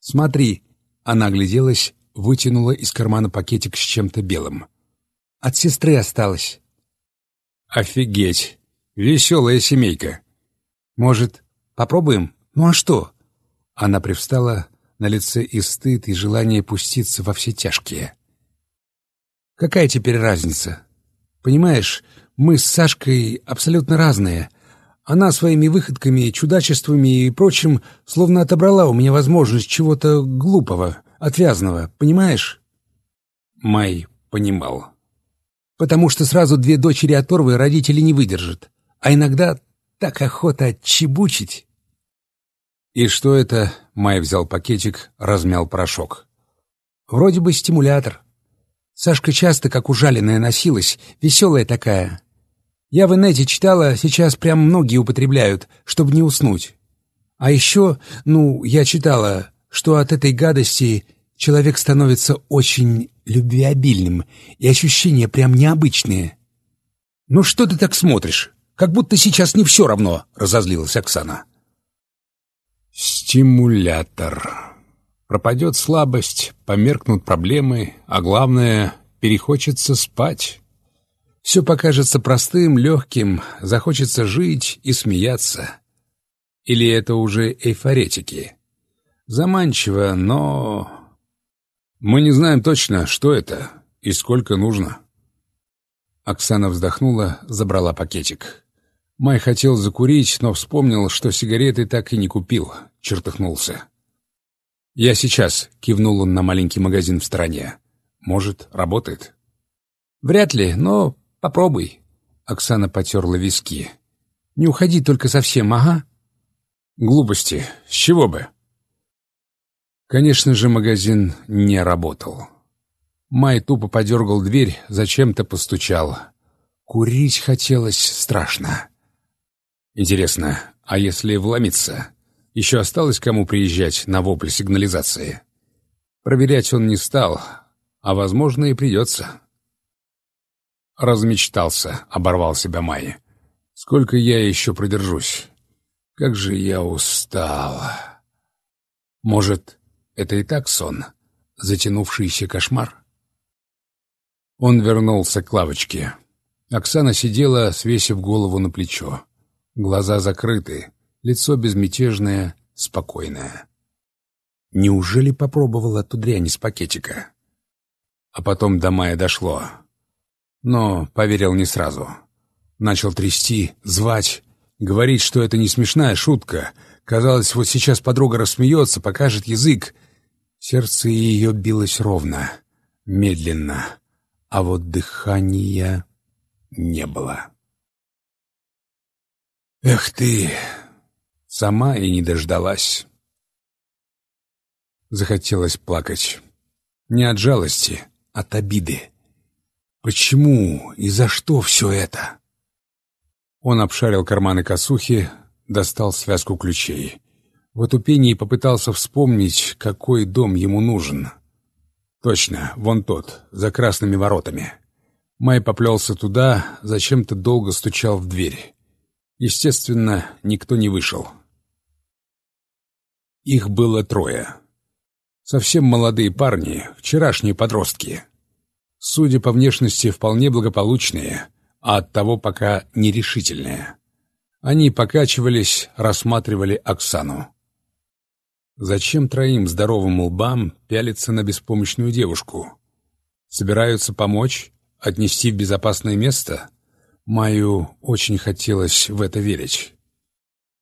«Смотри». Она огляделась, вытянула из кармана пакетик с чем-то белым. «От сестры осталось». «Офигеть! Веселая семейка!» «Может, попробуем? Ну а что?» Она привстала, на лице и стыд, и желание пуститься во все тяжкие. Какая теперь разница? Понимаешь, мы с Сашкой абсолютно разные. Она своими выходками, чудачествами и прочим словно отобрала у меня возможность чего-то глупого, отвязного, понимаешь? Май понимал. Потому что сразу две дочери оторвы родители не выдержат. А иногда так охота отчебучить. «И что это?» — Май взял пакетик, размял порошок. «Вроде бы стимулятор. Сашка часто, как ужаленная, носилась, веселая такая. Я в инете читала, сейчас прям многие употребляют, чтобы не уснуть. А еще, ну, я читала, что от этой гадости человек становится очень любвеобильным, и ощущения прям необычные». «Ну что ты так смотришь? Как будто сейчас не все равно», — разозлилась Оксана. Стимулятор. Пропадет слабость, померкнут проблемы, а главное, перехочется спать. Все покажется простым, легким, захочется жить и смеяться. Или это уже эйфоретики? Заманчиво, но... Мы не знаем точно, что это и сколько нужно. Оксана вздохнула, забрала пакетик. Май хотел закурить, но вспомнил, что сигареты так и не купил. Чертыхнулся. «Я сейчас», — кивнул он на маленький магазин в стороне. «Может, работает?» «Вряд ли, но попробуй». Оксана потерла виски. «Не уходи только совсем, ага». «Глупости. С чего бы?» Конечно же, магазин не работал. Май тупо подергал дверь, зачем-то постучал. Курить хотелось страшно. Интересно, а если вломиться? Еще осталось кому приезжать на вопль сигнализации? Проверять он не стал, а, возможно, и придется. Размечтался, оборвал себя Майя. Сколько я еще продержусь? Как же я устал. Может, это и так сон? Затянувшийся кошмар? Он вернулся к лавочке. Оксана сидела, свесив голову на плечо. Глаза закрыты, лицо безмятежное, спокойное. Неужели попробовала ту дрянь из пакетика? А потом до Мая дошло. Но поверил не сразу. Начал трясти, звать, говорить, что это не смешная шутка. Казалось, вот сейчас подруга рассмеется, покажет язык. Сердце ее билось ровно, медленно, а вот дыхания не было. Эх ты! Сама и не дождалась. Захотелось плакать. Не от жалости, от обиды. Почему и за что все это? Он обшарил карманы косухи, достал связку ключей. В отупении попытался вспомнить, какой дом ему нужен. Точно, вон тот, за красными воротами. Май поплелся туда, зачем-то долго стучал в дверь. Естественно, никто не вышел. Их было трое. Совсем молодые парни, вчерашние подростки. Судя по внешности, вполне благополучные, а оттого пока нерешительные. Они покачивались, рассматривали Оксану. Зачем троим здоровым лбам пялиться на беспомощную девушку? Собираются помочь, отнести в безопасное место? Маю очень хотелось в это верить.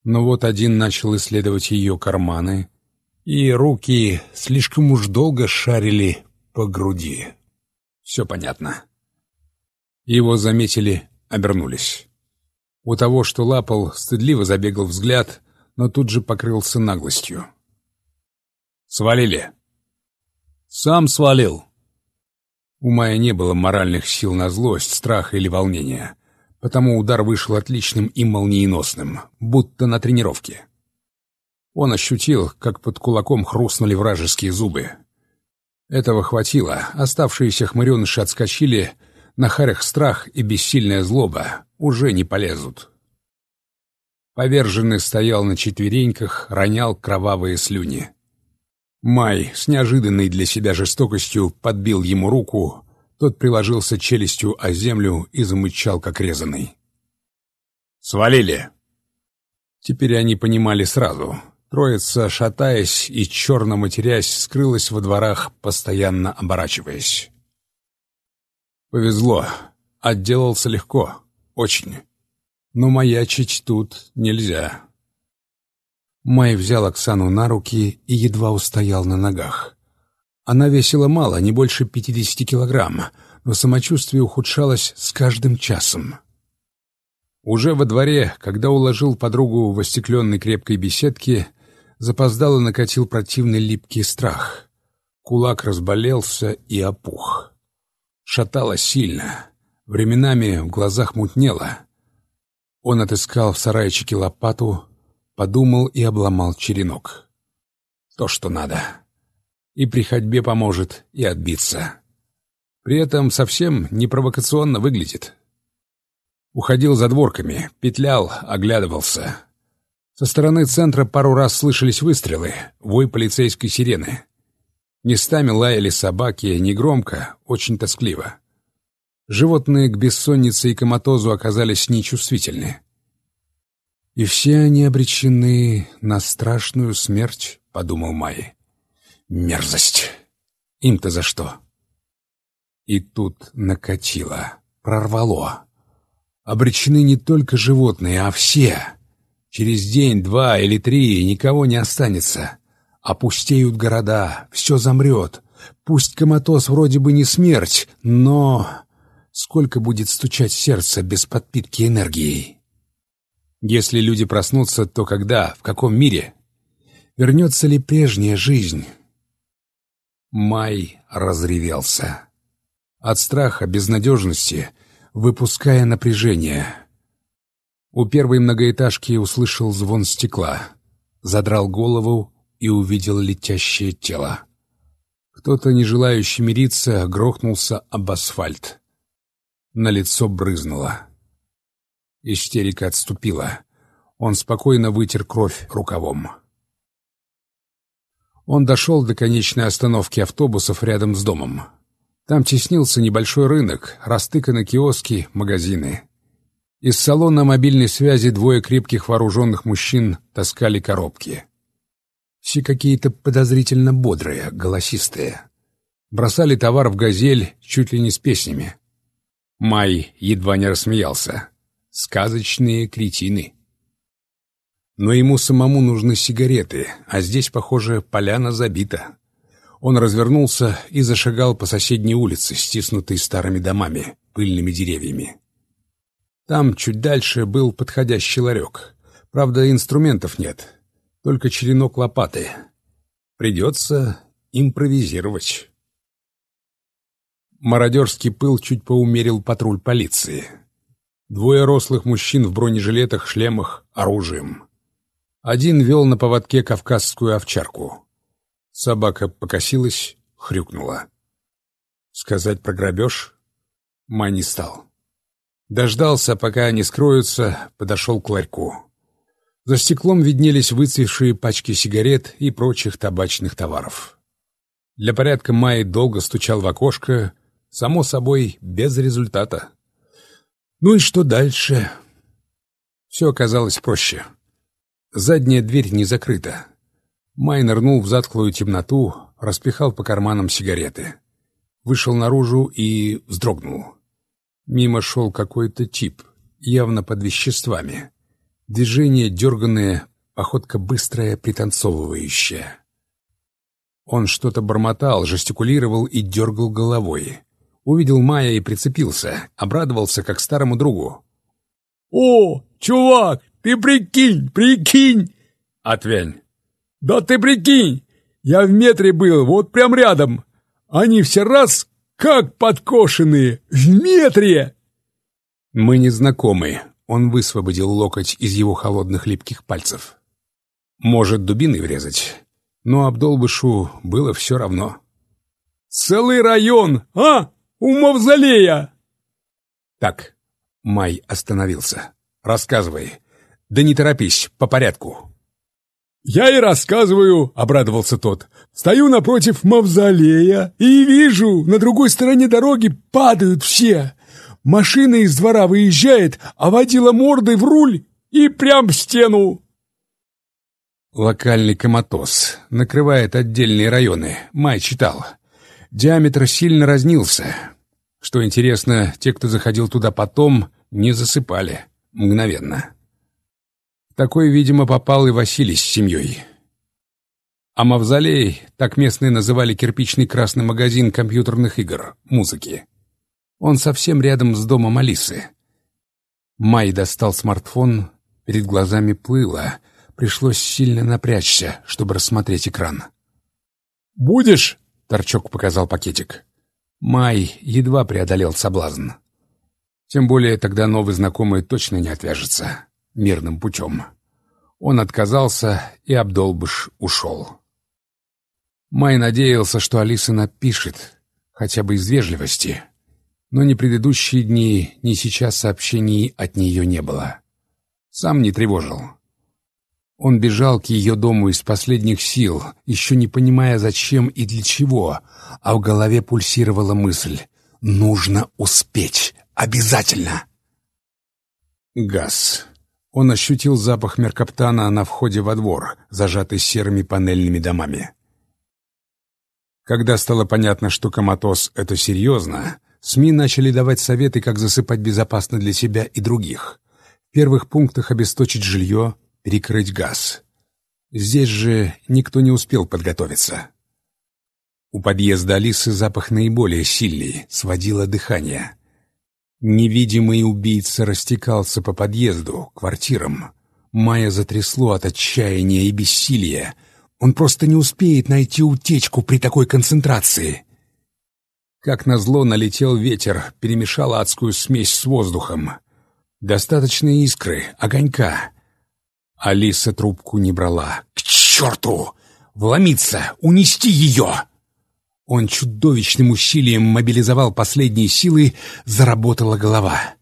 Но вот один начал исследовать ее карманы, и руки слишком уж долго шарили по груди. Все понятно. Его заметили, обернулись. У того, что лапал, стыдливо забегал взгляд, но тут же покрылся наглостью. «Свалили?» «Сам свалил». У Майя не было моральных сил на злость, страх или волнение, потому удар вышел отличным и молниеносным, будто на тренировке. Он ощутил, как под кулаком хрустнули вражеские зубы. Этого хватило, оставшиеся хмыреныши отскочили, на харях страх и бессильная злоба уже не полезут. Поверженный стоял на четвереньках, ронял кровавые слюни. Май с неожиданной для себя жестокостью подбил ему руку, тот приложился челюстью о землю и замычал, как резанный. «Свалили!» Теперь они понимали сразу. Троица, шатаясь и черно матерясь, скрылась во дворах, постоянно оборачиваясь. Повезло. Отделался легко. Очень. Но маячить тут нельзя. Май взял Оксану на руки и едва устоял на ногах. Она весила мало, не больше пятидесяти килограмм, но самочувствие ухудшалось с каждым часом. Уже во дворе, когда уложил подругу в остекленной крепкой беседке, запоздало накатил противный липкий страх. Кулак разболелся и опух. Шатало сильно. Временами в глазах мутнело. Он отыскал в сарайчике лопату, подумал и обломал черенок. То, что надо. И при ходьбе поможет, и отбиться. При этом совсем не провокационно выглядит. Уходил за дворками, петлял, оглядывался. Со стороны центра пару раз слышались выстрелы, вой полицейской сирены. Местами лаяли собаки, негромко, очень тоскливо. Животные к бессоннице и коматозу оказались нечувствительны. «И все они обречены на страшную смерть», — подумал Майи. «Мерзость! Им-то за что?» И тут накатило, прорвало. Обречены не только животные, а все. Через день, два или три никого не останется. Опустеют города, все замрет. Пусть коматоз вроде бы не смерть, но... Сколько будет стучать сердце без подпитки энергией? Если люди проснутся, то когда, в каком мире? Вернется ли прежняя жизнь? Май разревелся. От страха, безнадежности, выпуская напряжение. У первой многоэтажки услышал звон стекла. Задрал голову и увидел летящее тело. Кто-то, не желающий мириться, грохнулся об асфальт. На лицо брызнуло. Истерика отступила. Он спокойно вытер кровь рукавом. Он дошел до конечной остановки автобусов рядом с домом. Там теснился небольшой рынок, растыканы киоски, магазины. Из салона мобильной связи двое крепких вооруженных мужчин таскали коробки. Все какие-то подозрительно бодрые, голосистые. Бросали товар в газель чуть ли не с песнями. Май едва не рассмеялся. Сказочные кретины. Но ему самому нужны сигареты, а здесь, похоже, поляна забита. Он развернулся и зашагал по соседней улице, стиснутой старыми домами, пыльными деревьями. Там, чуть дальше, был подходящий ларек. Правда, инструментов нет только черенок лопаты. Придется импровизировать. Мародерский пыл чуть поумерил патруль полиции. Двое рослых мужчин в бронежилетах, шлемах, оружием. Один вел на поводке кавказскую овчарку. Собака покосилась, хрюкнула. Сказать про грабеж? Май не стал. Дождался, пока они скроются, подошел к ларьку. За стеклом виднелись выцвевшие пачки сигарет и прочих табачных товаров. Для порядка Май долго стучал в окошко, само собой, без результата. Ну и что дальше? Все оказалось проще. Задняя дверь не закрыта. Май нырнул в затхлую темноту, распихал по карманам сигареты. Вышел наружу и вздрогнул. Мимо шел какой-то тип, явно под веществами. Движение дерганное, походка быстрая, пританцовывающая. Он что-то бормотал, жестикулировал и дергал головой. Увидел Майя и прицепился, обрадовался, как старому другу. «О, чувак, ты прикинь, прикинь!» «Отвянь!» «Да ты прикинь! Я в метре был, вот прям рядом. Они все раз как подкошенные, в метре!» «Мы не знакомы», — он высвободил локоть из его холодных липких пальцев. «Может, дубиной врезать?» Но Абдолбышу было все равно. «Целый район, а? У мавзолея!» «Так, Май остановился. Рассказывай. Да не торопись, по порядку». «Я и рассказываю», — обрадовался тот. «Стою напротив мавзолея и вижу, на другой стороне дороги падают все. Машина из двора выезжает, а водила мордой в руль и прям в стену». Локальный коматоз накрывает отдельные районы, Май читал. Диаметр сильно разнился. Что интересно, те, кто заходил туда потом, не засыпали. Мгновенно. Такой, видимо, попал и Василий с семьей. А Мавзолей, так местные называли кирпичный красный магазин компьютерных игр, музыки. Он совсем рядом с домом Алисы. Май достал смартфон, перед глазами плыло, пришлось сильно напрячься, чтобы рассмотреть экран. «Будешь?» — Торчок показал пакетик. Май едва преодолел соблазн. Тем более тогда новый знакомый точно не отвяжется мирным путем. Он отказался, и Абдолбыш ушел. Май надеялся, что Алиса напишет, хотя бы из вежливости, но ни предыдущие дни, ни сейчас сообщений от нее не было. Сам не тревожил. Он бежал к ее дому из последних сил, еще не понимая, зачем и для чего, а в голове пульсировала мысль «Нужно успеть! Обязательно!» Газ. Он ощутил запах меркаптана на входе во двор, зажатый серыми панельными домами. Когда стало понятно, что коматоз — это серьезно, СМИ начали давать советы, как засыпать безопасно для себя и других. В первых пунктах обесточить жилье, перекрыть газ. Здесь же никто не успел подготовиться. У подъезда Алисы запах наиболее сильный, сводило дыхание. Невидимый убийца растекался по подъезду, квартирам. Майя затрясло от отчаяния и бессилия. Он просто не успеет найти утечку при такой концентрации. Как назло налетел ветер, перемешал адскую смесь с воздухом. Достаточно искры, огонька. Алиса трубку не брала. «К черту! Вломиться! Унести ее!» Он чудовищным усилием мобилизовал последние силы, заработала голова.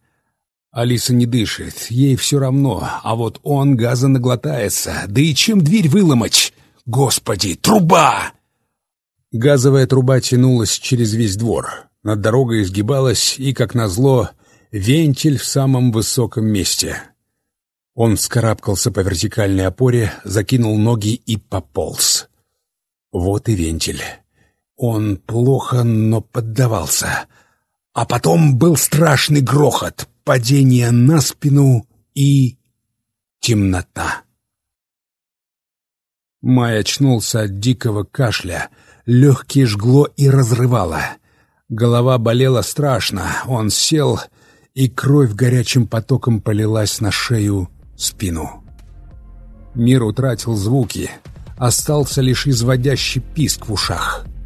Алиса не дышит, ей все равно, а вот он газа наглотается. Да и чем дверь выломать? Господи, труба! Газовая труба тянулась через весь двор. Над дорогой изгибалась, и, как назло, вентиль в самом высоком месте. Он вскарабкался по вертикальной опоре, закинул ноги и пополз. Вот и вентиль. Он плохо, но поддавался. А потом был страшный грохот, падение на спину и... темнота. Май очнулся от дикого кашля, легкие жгло и разрывало. Голова болела страшно, он сел, и кровь горячим потоком полилась на шею, спину. Мир утратил звуки, остался лишь изводящий писк в ушах —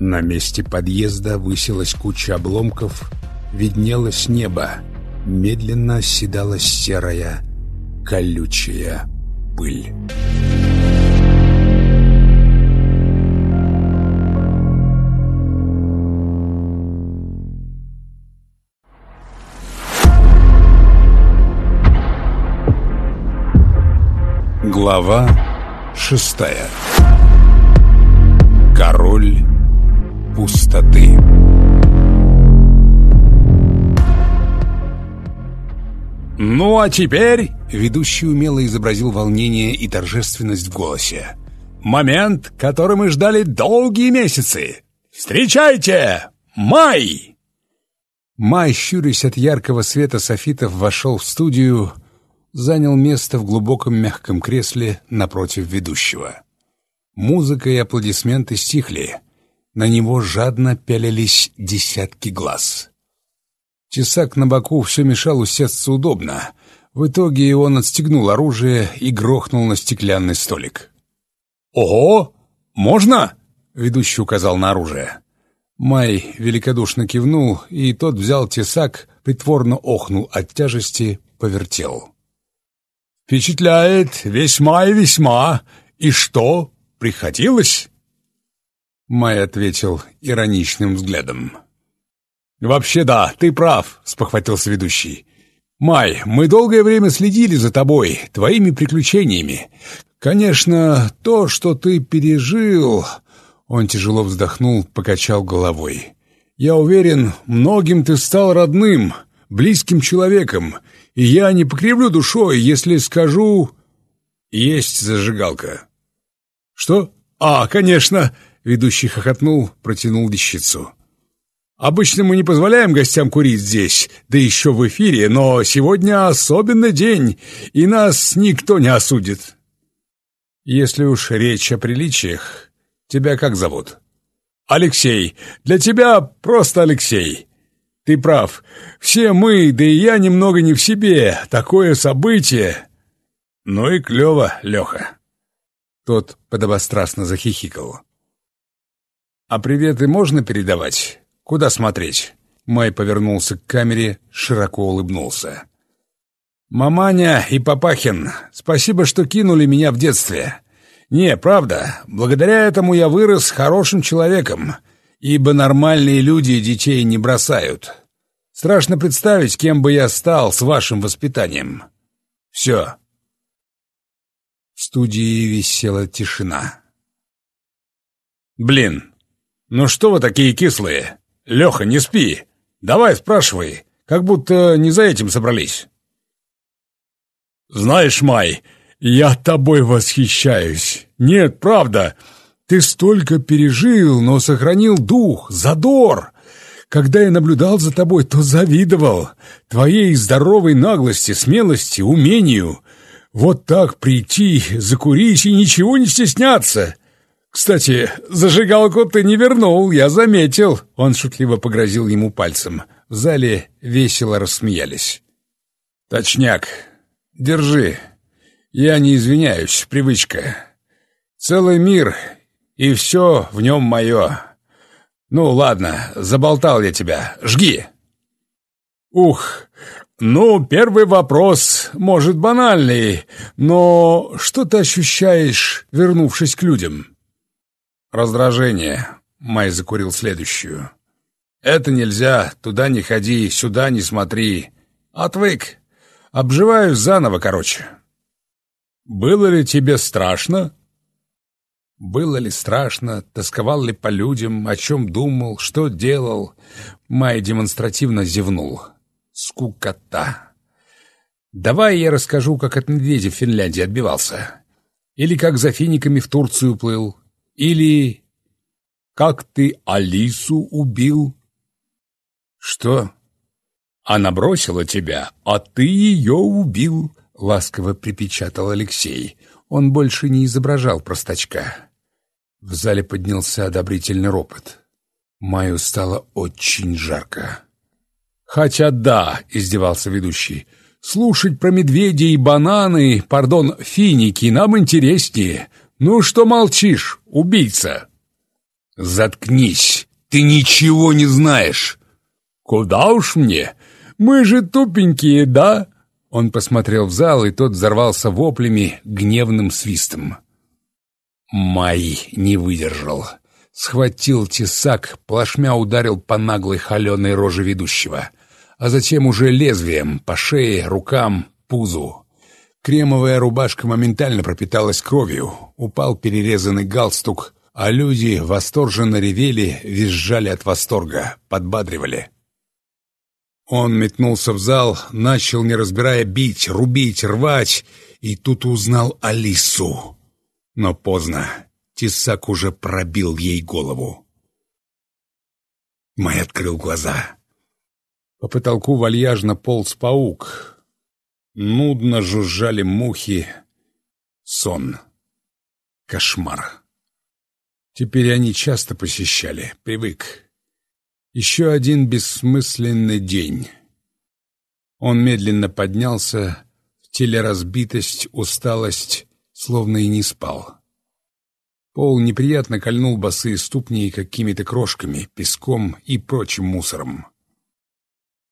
на месте подъезда высилась куча обломков, виднелось небо, медленно оседала серая, колючая пыль. Глава шестая Король пустоты «Ну а теперь...» — ведущий умело изобразил волнение и торжественность в голосе. «Момент, который мы ждали долгие месяцы! Встречайте! Май!» Май, щурясь от яркого света софитов, вошел в студию, занял место в глубоком мягком кресле напротив ведущего. Музыка и аплодисменты стихли. На него жадно пялились десятки глаз. Тесак на боку все мешал усесться удобно. В итоге он отстегнул оружие и грохнул на стеклянный столик. «Ого! Можно?» — ведущий указал на оружие. Май великодушно кивнул, и тот взял тесак, притворно охнул от тяжести, повертел. «Впечатляет весьма и весьма. И что, приходилось?» Май ответил ироничным взглядом. «Вообще да, ты прав», — спохватился ведущий. «Май, мы долгое время следили за тобой, твоими приключениями. Конечно, то, что ты пережил...» Он тяжело вздохнул, покачал головой. «Я уверен, многим ты стал родным, близким человеком, и я не покривлю душой, если скажу...» «Есть зажигалка». «Что? А, конечно!» — ведущий хохотнул, протянул вещицу. Обычно мы не позволяем гостям курить здесь, да еще в эфире, но сегодня особенный день, и нас никто не осудит. Если уж речь о приличиях, тебя как зовут? Алексей. Для тебя просто Алексей. Ты прав. Все мы, да и я немного не в себе. Такое событие. Ну и клево, Леха. Тот подобострастно захихикал. А приветы можно передавать? Куда смотреть? Май повернулся к камере, широко улыбнулся. «Маманя и Папахин, спасибо, что кинули меня в детстве. Не, правда, благодаря этому я вырос хорошим человеком, ибо нормальные люди детей не бросают. Страшно представить, кем бы я стал с вашим воспитанием. Все». В студии висела тишина. «Блин, ну что вы такие кислые?» «Леха, не спи! Давай спрашивай, как будто не за этим собрались». «Знаешь, Май, я тобой восхищаюсь. Нет, правда, ты столько пережил, но сохранил дух, задор. Когда я наблюдал за тобой, то завидовал твоей здоровой наглости, смелости, умению. Вот так прийти, закурить и ничего не стесняться. «Кстати, зажигалку ты не вернул, я заметил!» Он шутливо погрозил ему пальцем. В зале весело рассмеялись. «Точняк. Держи. Я не извиняюсь, привычка. Целый мир, и все в нем мое. Ну, ладно, заболтал я тебя. Жги!» «Ух, ну, первый вопрос, может, банальный, но что ты ощущаешь, вернувшись к людям?» Раздражение. Май закурил следующую. Это нельзя, туда не ходи, сюда не смотри. Отвык. Обживаюсь заново, короче. Было ли тебе страшно? Было ли страшно, тосковал ли по людям, о чем думал, что делал? Май демонстративно зевнул. Скукота. Давай я расскажу, как от медведя в Финляндии отбивался. Или как за финиками в Турцию плыл. Или «Как ты Алису убил?» «Что?» «Она бросила тебя, а ты ее убил», — ласково припечатал Алексей. Он больше не изображал простачка. В зале поднялся одобрительный ропот. Маю стало очень жарко. «Хотя да», — издевался ведущий, — «слушать про медведей и бананы, пардон, финики нам интереснее. «Ну что молчишь, убийца?» «Заткнись! Ты ничего не знаешь!» «Куда уж мне? Мы же тупенькие, да?» Он посмотрел в зал, и тот взорвался воплями, гневным свистом. Май не выдержал. Схватил тесак, плашмя ударил по наглой холеной роже ведущего, а затем уже лезвием по шее, рукам, пузу. Кремовая рубашка моментально пропиталась кровью, упал перерезанный галстук, а люди восторженно ревели, визжали от восторга, подбадривали. Он метнулся в зал, начал, не разбирая, бить, рубить, рвать, и тут узнал Алису. Но поздно. Тесак уже пробил ей голову. Май открыл глаза. По потолку вальяжно полз паук. Нудно жужжали мухи. Сон. Кошмар. Теперь они часто посещали, привык. Еще один бессмысленный день. Он медленно поднялся, в теле разбитость, усталость, словно и не спал. Пол неприятно кольнул босые ступни какими-то крошками, песком и прочим мусором.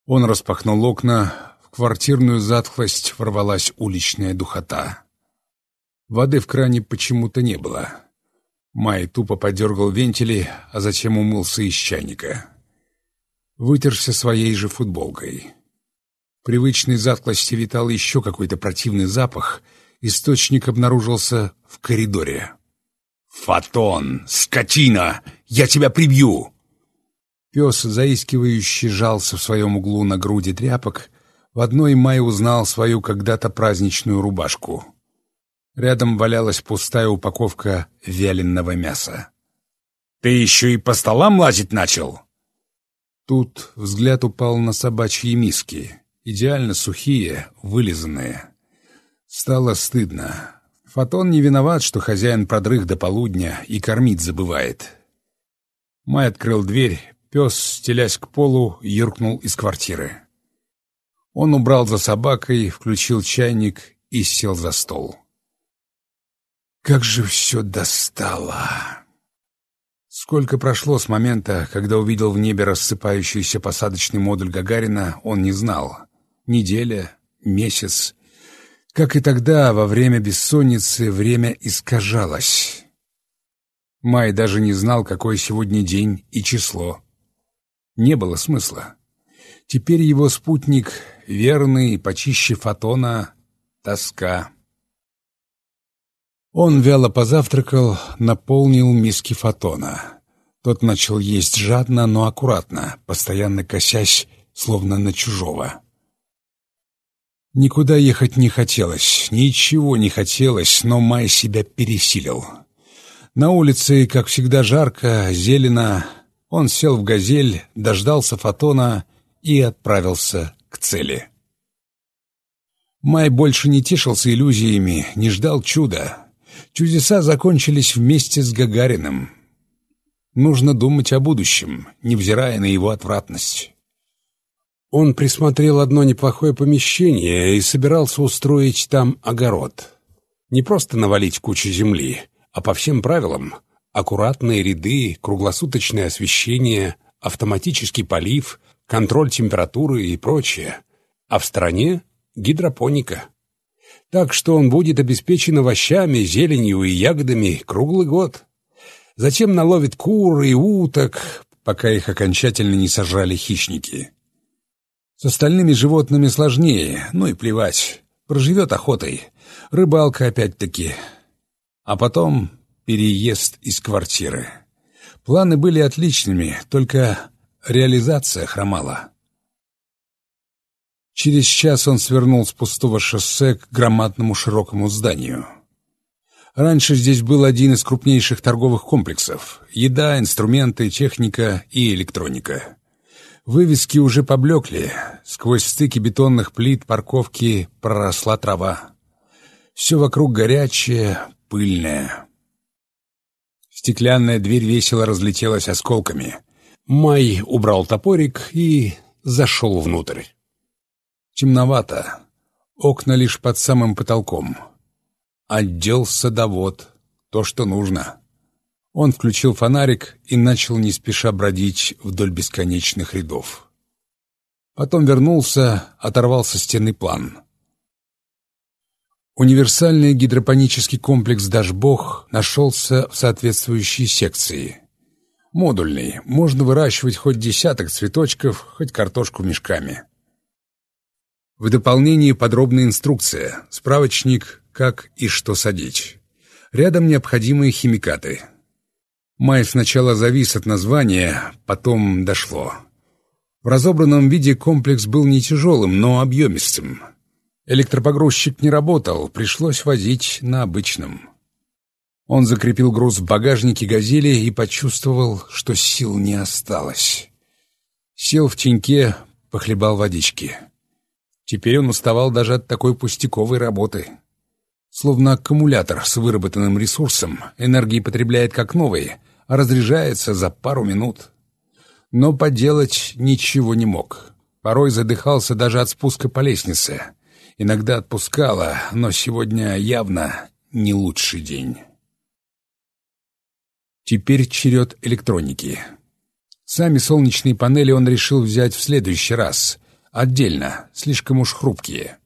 Он распахнул окна, квартирную затхлость ворвалась уличная духота. Воды в кране почему-то не было. Май тупо подергал вентили, а затем умылся из чайника. Вытерся своей же футболкой. Привычной затклости витал еще какой-то противный запах. Источник обнаружился в коридоре. «Фотон! Скотина! Я тебя прибью!» Пес, заискивающе жался в своем углу на груди тряпок, в одной май узнал свою когда-то праздничную рубашку. Рядом валялась пустая упаковка вяленого мяса. «Ты еще и по столам лазить начал?» Тут взгляд упал на собачьи миски, идеально сухие, вылизанные. Стало стыдно. Фотон не виноват, что хозяин продрых до полудня и кормить забывает. Май открыл дверь, пес, стелясь к полу, юркнул из квартиры. Он убрал за собакой, включил чайник и сел за стол. Как же все достало! Сколько прошло с момента, когда увидел в небе рассыпающийся посадочный модуль Гагарина, он не знал. Неделя, месяц. Как и тогда, во время бессонницы, время искажалось. Май даже не знал, какой сегодня день и число. Не было смысла. Теперь его спутник, верный, почище фотона, тоска. Он вяло позавтракал, наполнил миски фотона. Тот начал есть жадно, но аккуратно, постоянно косясь, словно на чужого. Никуда ехать не хотелось, ничего не хотелось, но Май себя пересилил. На улице, как всегда, жарко, зелено. Он сел в «Газель», дождался фотона и отправился к цели. Май больше не тешился иллюзиями, не ждал чуда. Чудеса закончились вместе с Гагариным. Нужно думать о будущем, невзирая на его отвратность. Он присмотрел одно неплохое помещение и собирался устроить там огород. Не просто навалить кучу земли, а по всем правилам. Аккуратные ряды, круглосуточное освещение, автоматический полив, контроль температуры и прочее. А в стране — гидропоника так что он будет обеспечен овощами, зеленью и ягодами круглый год. Затем наловит кур и уток, пока их окончательно не сожрали хищники. С остальными животными сложнее, ну и плевать, проживет охотой. Рыбалка опять-таки. А потом переезд из квартиры. Планы были отличными, только реализация хромала. Через час он свернул с пустого шоссе к громадному широкому зданию. Раньше здесь был один из крупнейших торговых комплексов. Еда, инструменты, техника и электроника. Вывески уже поблекли. Сквозь стыки бетонных плит парковки проросла трава. Все вокруг горячее, пыльное. Стеклянная дверь весело разлетелась осколками. Май убрал топорик и зашел внутрь. Темновато. Окна лишь под самым потолком. Отдел садовод. То, что нужно. Он включил фонарик и начал не спеша бродить вдоль бесконечных рядов. Потом вернулся, оторвал со стены план. Универсальный гидропонический комплекс «Дашбог» нашелся в соответствующей секции. Модульный, можно выращивать хоть десяток цветочков, хоть картошку мешками. В дополнение подробная инструкция, справочник «Как и что садить». Рядом необходимые химикаты. Май сначала завис от названия, потом дошло. В разобранном виде комплекс был не тяжелым, но объемистым. Электропогрузчик не работал, пришлось возить на обычном. Он закрепил груз в багажнике «Газели» и почувствовал, что сил не осталось. Сел в теньке, похлебал водички. Теперь он уставал даже от такой пустяковой работы. Словно аккумулятор с выработанным ресурсом, энергии потребляет как новый, а разряжается за пару минут. Но поделать ничего не мог. Порой задыхался даже от спуска по лестнице. Иногда отпускало, но сегодня явно не лучший день. Теперь черед электроники. Сами солнечные панели он решил взять в следующий раз, Отдельно, слишком уж хрупкие.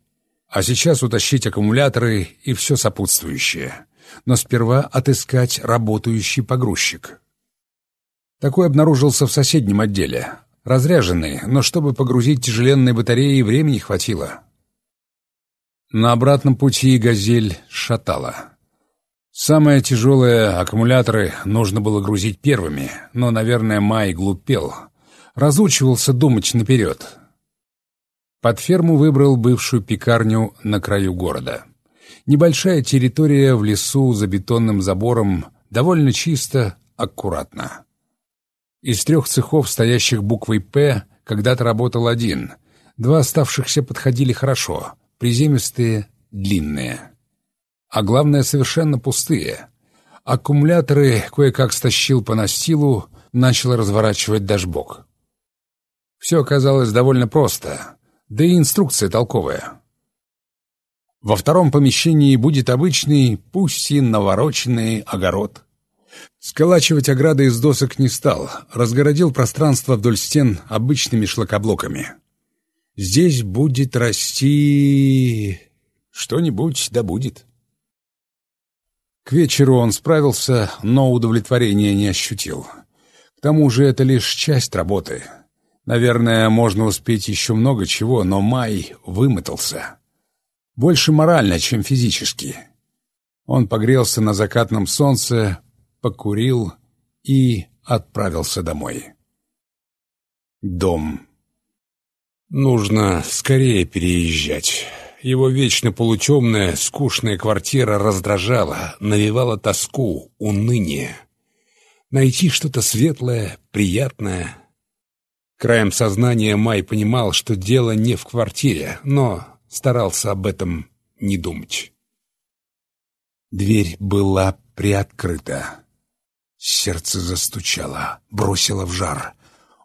А сейчас утащить аккумуляторы и все сопутствующее. Но сперва отыскать работающий погрузчик. Такой обнаружился в соседнем отделе. Разряженный, но чтобы погрузить тяжеленные батареи, времени хватило. На обратном пути «Газель» шатала. Самое тяжелое аккумуляторы нужно было грузить первыми, но, наверное, Май глупел. Разучивался думать наперед. Под ферму выбрал бывшую пекарню на краю города. Небольшая территория в лесу за бетонным забором, довольно чисто, аккуратно. Из трех цехов, стоящих буквой «П», когда-то работал один. Два оставшихся подходили хорошо, приземистые, длинные. А главное, совершенно пустые. Аккумуляторы кое-как стащил по настилу, начал разворачивать дашбок. Все оказалось довольно просто да и инструкция толковая. Во втором помещении будет обычный, пусть и навороченный огород. Сколачивать ограды из досок не стал, разгородил пространство вдоль стен обычными шлакоблоками. Здесь будет расти... что-нибудь да будет. К вечеру он справился, но удовлетворения не ощутил. К тому же это лишь часть работы — Наверное, можно успеть еще много чего, но Май вымотался. Больше морально, чем физически. Он погрелся на закатном солнце, покурил и отправился домой. Дом. Нужно скорее переезжать. Его вечно полутемная, скучная квартира раздражала, навевала тоску, уныние. Найти что-то светлое, приятное — Краем сознания Май понимал, что дело не в квартире, но старался об этом не думать. Дверь была приоткрыта. Сердце застучало, бросило в жар.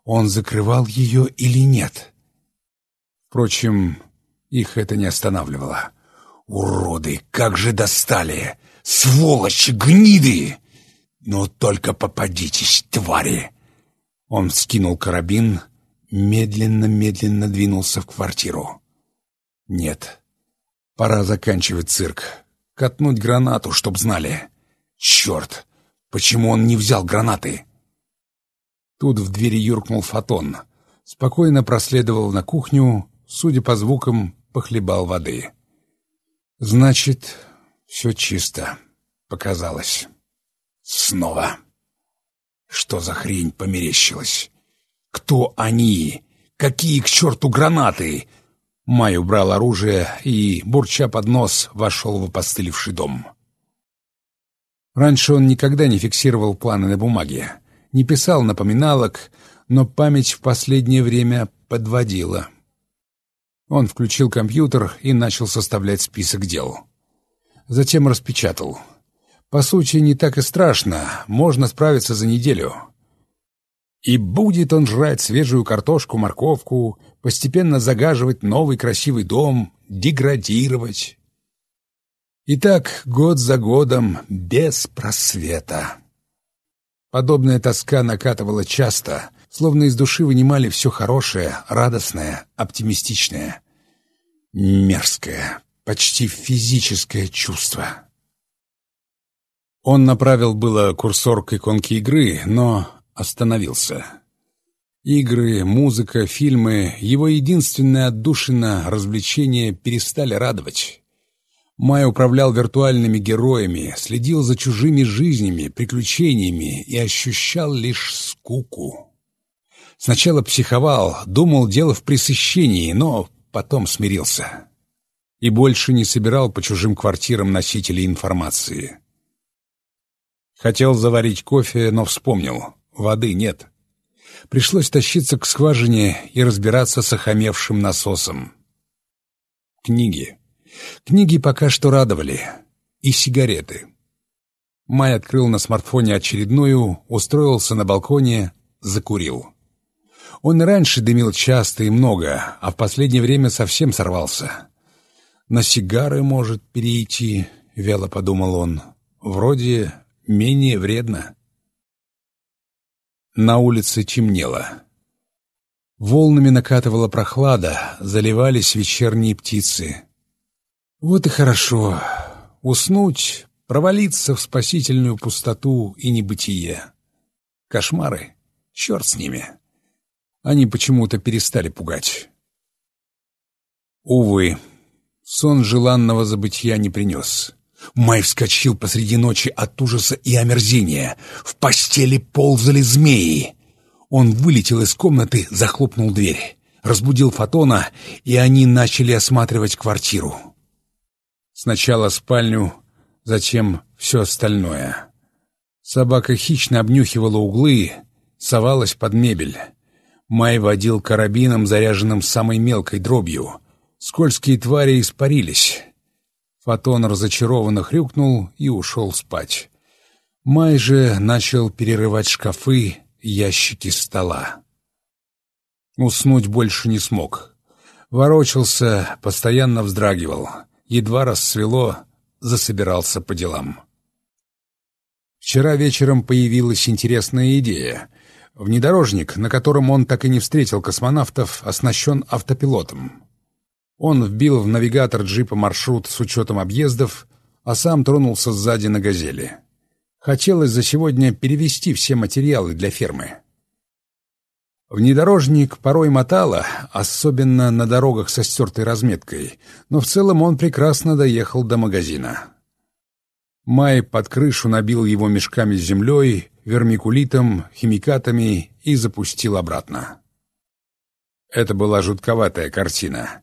Он закрывал ее или нет? Впрочем, их это не останавливало. «Уроды, как же достали! Сволочи, гниды! Но только попадитесь, твари!» Он скинул карабин, медленно-медленно двинулся в квартиру. Нет, пора заканчивать цирк. Катнуть гранату, чтоб знали. Черт, почему он не взял гранаты? Тут в двери юркнул Фотон. Спокойно проследовал на кухню, судя по звукам, похлебал воды. Значит, все чисто. Показалось. Снова. Что за хрень померещилась? Кто они? Какие к черту гранаты? Май убрал оружие и, бурча под нос, вошел в опостылевший дом. Раньше он никогда не фиксировал планы на бумаге, не писал напоминалок, но память в последнее время подводила. Он включил компьютер и начал составлять список дел. Затем распечатал — по сути, не так и страшно, можно справиться за неделю. И будет он жрать свежую картошку, морковку, постепенно загаживать новый красивый дом, деградировать. И так год за годом, без просвета. Подобная тоска накатывала часто, словно из души вынимали все хорошее, радостное, оптимистичное. Мерзкое, почти физическое чувство. Он направил было курсор к иконке игры, но остановился. Игры, музыка, фильмы, его единственное отдушина, развлечения перестали радовать. Май управлял виртуальными героями, следил за чужими жизнями, приключениями и ощущал лишь скуку. Сначала психовал, думал дело в пресыщении, но потом смирился. И больше не собирал по чужим квартирам носителей информации. Хотел заварить кофе, но вспомнил — воды нет. Пришлось тащиться к скважине и разбираться с охамевшим насосом. Книги. Книги пока что радовали. И сигареты. Май открыл на смартфоне очередную, устроился на балконе, закурил. Он раньше дымил часто и много, а в последнее время совсем сорвался. «На сигары может перейти», — вяло подумал он. «Вроде менее вредно». На улице темнело. Волнами накатывала прохлада, заливались вечерние птицы. Вот и хорошо. Уснуть, провалиться в спасительную пустоту и небытие. Кошмары? Черт с ними. Они почему-то перестали пугать. Увы, сон желанного забытия не принес. Май вскочил посреди ночи от ужаса и омерзения. В постели ползали змеи. Он вылетел из комнаты, захлопнул дверь. Разбудил Фотона, и они начали осматривать квартиру. Сначала спальню, затем все остальное. Собака хищно обнюхивала углы, совалась под мебель. Май водил карабином, заряженным самой мелкой дробью. Скользкие твари испарились. Фотон разочарованно хрюкнул и ушел спать. Май же начал перерывать шкафы, ящики стола. Уснуть больше не смог. Ворочался, постоянно вздрагивал. Едва рассвело, засобирался по делам. Вчера вечером появилась интересная идея. Внедорожник, на котором он так и не встретил космонавтов, оснащен автопилотом. Он вбил в навигатор джипа маршрут с учетом объездов, а сам тронулся сзади на «Газели». Хотелось за сегодня перевести все материалы для фермы. Внедорожник порой мотало, особенно на дорогах со стертой разметкой, но в целом он прекрасно доехал до магазина. Май под крышу набил его мешками с землей, вермикулитом, химикатами и запустил обратно. Это была жутковатая картина.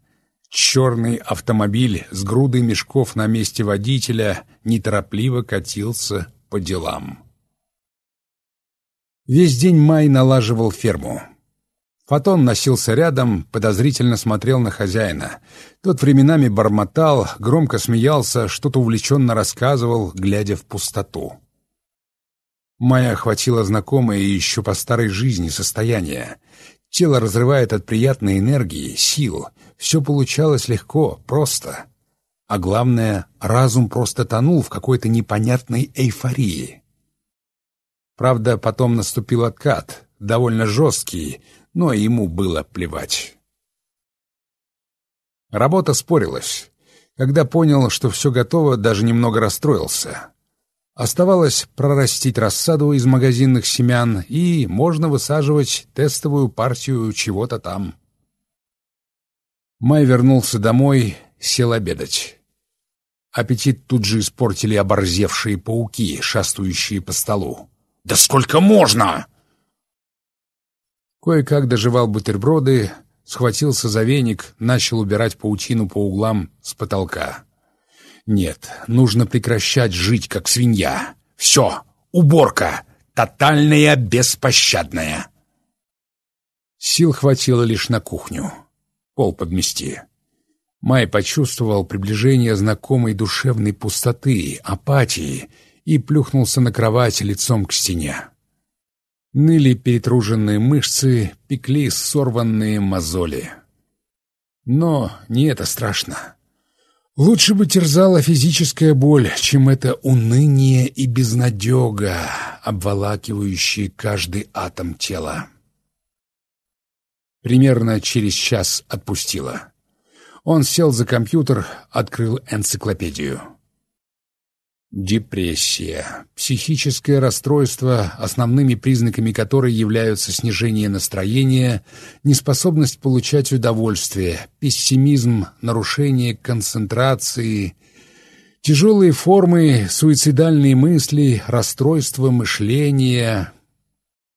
Черный автомобиль с грудой мешков на месте водителя неторопливо катился по делам. Весь день Май налаживал ферму. Фотон носился рядом, подозрительно смотрел на хозяина. Тот временами бормотал, громко смеялся, что-то увлеченно рассказывал, глядя в пустоту. Майя охватила знакомое еще по старой жизни состояние. Тело разрывает от приятной энергии, сил. Все получалось легко, просто. А главное, разум просто тонул в какой-то непонятной эйфории. Правда, потом наступил откат, довольно жесткий, но ему было плевать. Работа спорилась. Когда понял, что все готово, даже немного расстроился. Оставалось прорастить рассаду из магазинных семян, и можно высаживать тестовую партию чего-то там. Май вернулся домой, сел обедать. Аппетит тут же испортили оборзевшие пауки, шастающие по столу. «Да сколько можно?» Кое-как доживал бутерброды, схватился за веник, начал убирать паутину по углам с потолка. Нет, нужно прекращать жить, как свинья. Все, уборка, тотальная, беспощадная. Сил хватило лишь на кухню. Пол подмести. Май почувствовал приближение знакомой душевной пустоты, апатии и плюхнулся на кровать лицом к стене. Ныли перетруженные мышцы, пекли сорванные мозоли. Но не это страшно. Лучше бы терзала физическая боль, чем это уныние и безнадега, обволакивающие каждый атом тела. Примерно через час отпустила. Он сел за компьютер, открыл энциклопедию. Депрессия. Психическое расстройство, основными признаками которой являются снижение настроения, неспособность получать удовольствие, пессимизм, нарушение концентрации, тяжелые формы, суицидальные мысли, расстройство мышления.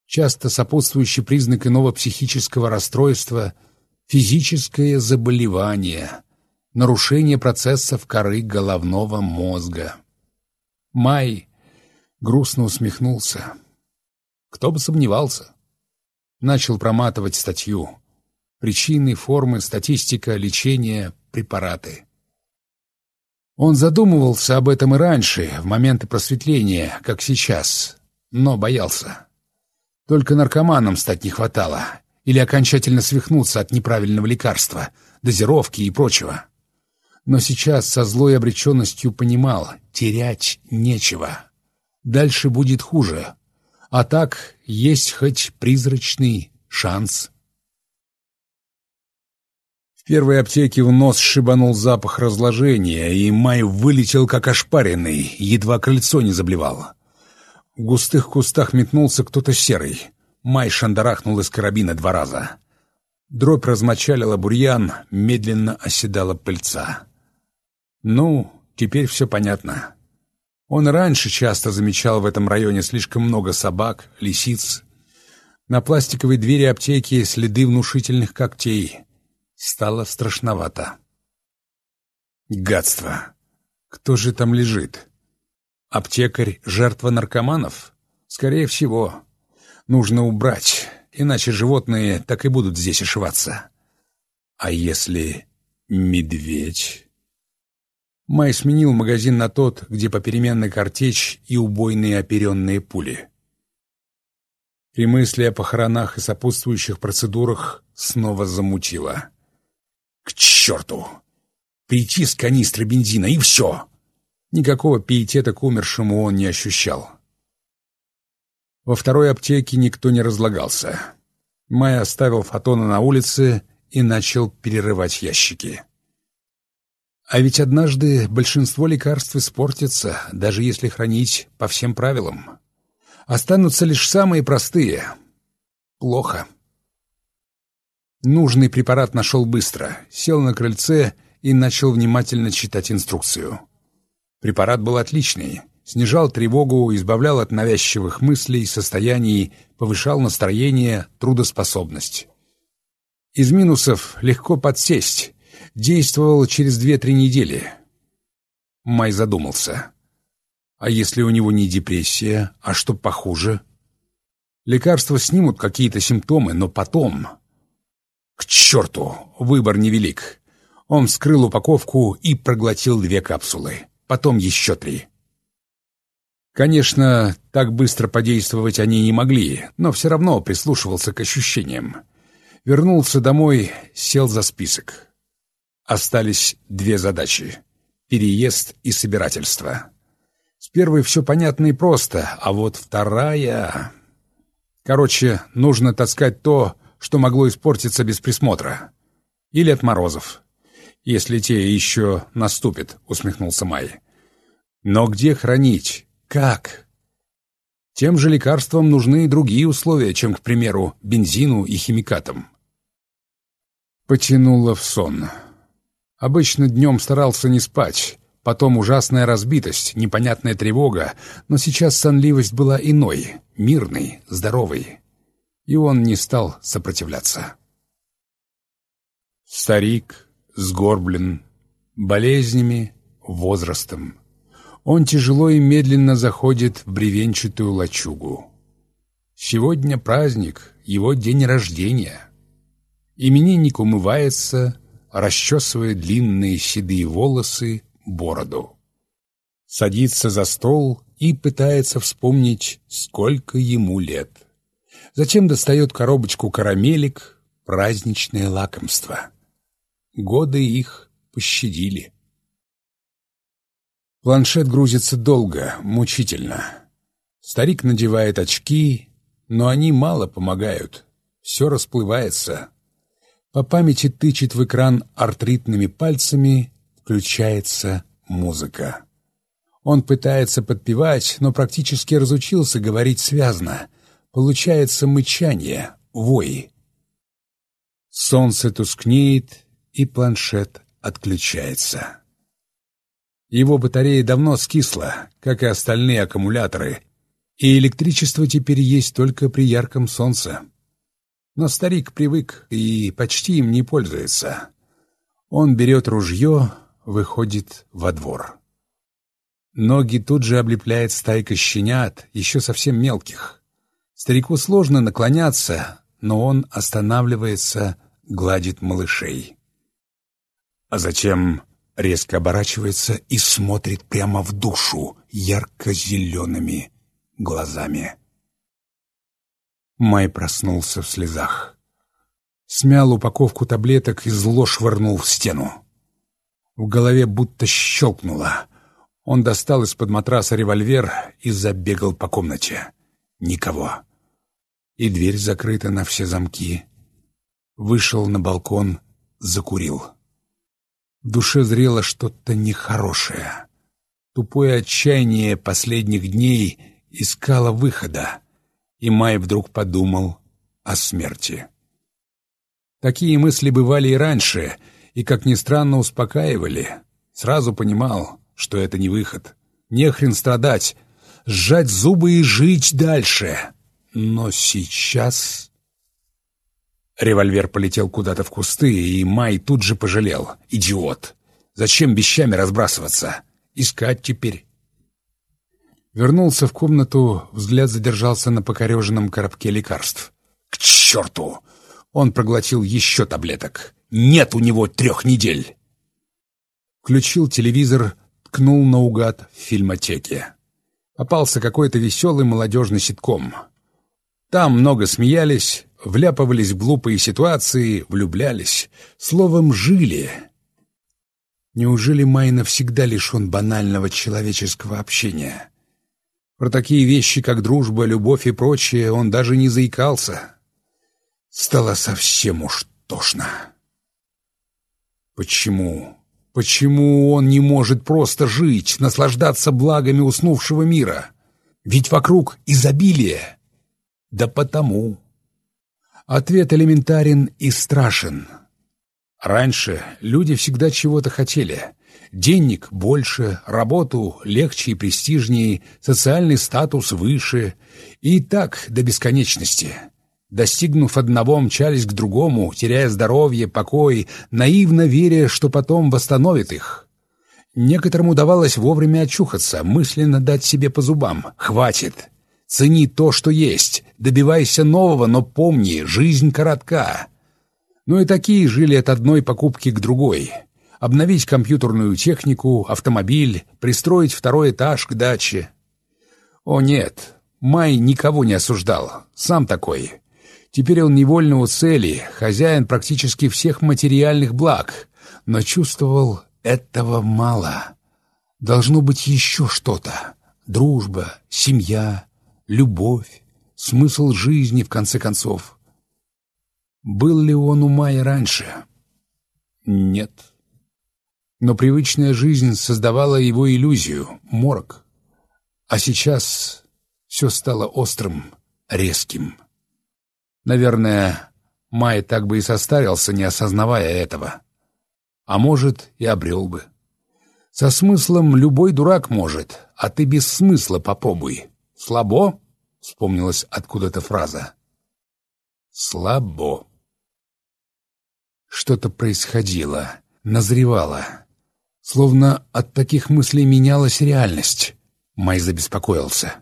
Часто сопутствующий признак иного психического расстройства – физическое заболевание, нарушение процессов коры головного мозга. Май грустно усмехнулся. Кто бы сомневался. Начал проматывать статью. Причины, формы, статистика, лечение, препараты. Он задумывался об этом и раньше, в моменты просветления, как сейчас, но боялся. Только наркоманом стать не хватало, или окончательно свихнуться от неправильного лекарства, дозировки и прочего но сейчас со злой обреченностью понимал — терять нечего. Дальше будет хуже. А так есть хоть призрачный шанс. В первой аптеке в нос шибанул запах разложения, и Май вылетел как ошпаренный, едва кольцо не заблевал. В густых кустах метнулся кто-то серый. Май шандарахнул из карабина два раза. Дробь размочалила бурьян, медленно оседала пыльца. Ну, теперь все понятно. Он раньше часто замечал в этом районе слишком много собак, лисиц. На пластиковой двери аптеки следы внушительных когтей. Стало страшновато. Гадство. Кто же там лежит? Аптекарь — жертва наркоманов? Скорее всего. Нужно убрать, иначе животные так и будут здесь ошиваться. А если медведь... Май сменил магазин на тот, где попеременный картечь и убойные оперенные пули. При мысли о похоронах и сопутствующих процедурах снова замутило. «К черту! Прийти с канистры бензина, и все!» Никакого пиетета к умершему он не ощущал. Во второй аптеке никто не разлагался. Май оставил фотона на улице и начал перерывать ящики. А ведь однажды большинство лекарств испортится, даже если хранить по всем правилам. Останутся лишь самые простые. Плохо. Нужный препарат нашел быстро, сел на крыльце и начал внимательно читать инструкцию. Препарат был отличный, снижал тревогу, избавлял от навязчивых мыслей, состояний, повышал настроение, трудоспособность. Из минусов легко подсесть, действовал через две-три недели. Май задумался. А если у него не депрессия, а что похуже? Лекарства снимут какие-то симптомы, но потом... К черту, выбор невелик. Он вскрыл упаковку и проглотил две капсулы, потом еще три. Конечно, так быстро подействовать они не могли, но все равно прислушивался к ощущениям. Вернулся домой, сел за список. Остались две задачи — переезд и собирательство. С первой все понятно и просто, а вот вторая... Короче, нужно таскать то, что могло испортиться без присмотра. Или от морозов. Если те еще наступят, усмехнулся Май. Но где хранить? Как? Тем же лекарствам нужны другие условия, чем, к примеру, бензину и химикатам. Потянуло в сон. Обычно днем старался не спать, потом ужасная разбитость, непонятная тревога, но сейчас сонливость была иной, мирной, здоровой. И он не стал сопротивляться. Старик, сгорблен, болезнями, возрастом. Он тяжело и медленно заходит в бревенчатую лачугу. Сегодня праздник, его день рождения. Именинник умывается, расчесывая длинные седые волосы, бороду. Садится за стол и пытается вспомнить, сколько ему лет. Затем достает коробочку карамелек, праздничное лакомство. Годы их пощадили. Планшет грузится долго, мучительно. Старик надевает очки, но они мало помогают. Все расплывается, по памяти тычет в экран артритными пальцами, включается музыка. Он пытается подпевать, но практически разучился говорить связно. Получается мычание, вой. Солнце тускнеет, и планшет отключается. Его батарея давно скисла, как и остальные аккумуляторы, и электричество теперь есть только при ярком солнце. Но старик привык и почти им не пользуется. Он берет ружье, выходит во двор. Ноги тут же облепляет стайка щенят, еще совсем мелких. Старику сложно наклоняться, но он останавливается, гладит малышей. А затем резко оборачивается и смотрит прямо в душу ярко-зелеными глазами. Май проснулся в слезах. Смял упаковку таблеток и зло швырнул в стену. В голове будто щелкнуло. Он достал из-под матраса револьвер и забегал по комнате. Никого. И дверь закрыта на все замки. Вышел на балкон, закурил. В душе зрело что-то нехорошее. Тупое отчаяние последних дней искало выхода, и Май вдруг подумал о смерти. Такие мысли бывали и раньше, и, как ни странно, успокаивали. Сразу понимал, что это не выход. Не страдать, сжать зубы и жить дальше. Но сейчас... Револьвер полетел куда-то в кусты, и Май тут же пожалел. Идиот! Зачем вещами разбрасываться? Искать теперь. Вернулся в комнату, взгляд задержался на покореженном коробке лекарств. К черту! Он проглотил еще таблеток. Нет у него трех недель! Включил телевизор, ткнул наугад в фильмотеке. Попался какой-то веселый молодежный ситком. Там много смеялись, вляпывались в глупые ситуации, влюблялись, словом, жили. Неужели Май навсегда лишен банального человеческого общения? Про такие вещи, как дружба, любовь и прочее, он даже не заикался. Стало совсем уж тошно. Почему? Почему он не может просто жить, наслаждаться благами уснувшего мира? Ведь вокруг изобилие. Да потому. Ответ элементарен и страшен. Раньше люди всегда чего-то хотели. Денег больше, работу легче и престижнее, социальный статус выше. И так до бесконечности. Достигнув одного, мчались к другому, теряя здоровье, покой, наивно веря, что потом восстановит их. Некоторым удавалось вовремя очухаться, мысленно дать себе по зубам. «Хватит! Цени то, что есть. Добивайся нового, но помни, жизнь коротка. Ну и такие жили от одной покупки к другой. Обновить компьютерную технику, автомобиль, пристроить второй этаж к даче. О нет, Май никого не осуждал, сам такой. Теперь он невольно у цели, хозяин практически всех материальных благ, но чувствовал, этого мало. Должно быть еще что-то. Дружба, семья, любовь, смысл жизни, в конце концов. Был ли он у Майи раньше? Нет. Но привычная жизнь создавала его иллюзию, морок. А сейчас все стало острым, резким. Наверное, Май так бы и состарился, не осознавая этого. А может, и обрел бы. Со смыслом любой дурак может, а ты без смысла попробуй. Слабо? Вспомнилась откуда-то фраза. Слабо. Что-то происходило, назревало. Словно от таких мыслей менялась реальность. Май забеспокоился.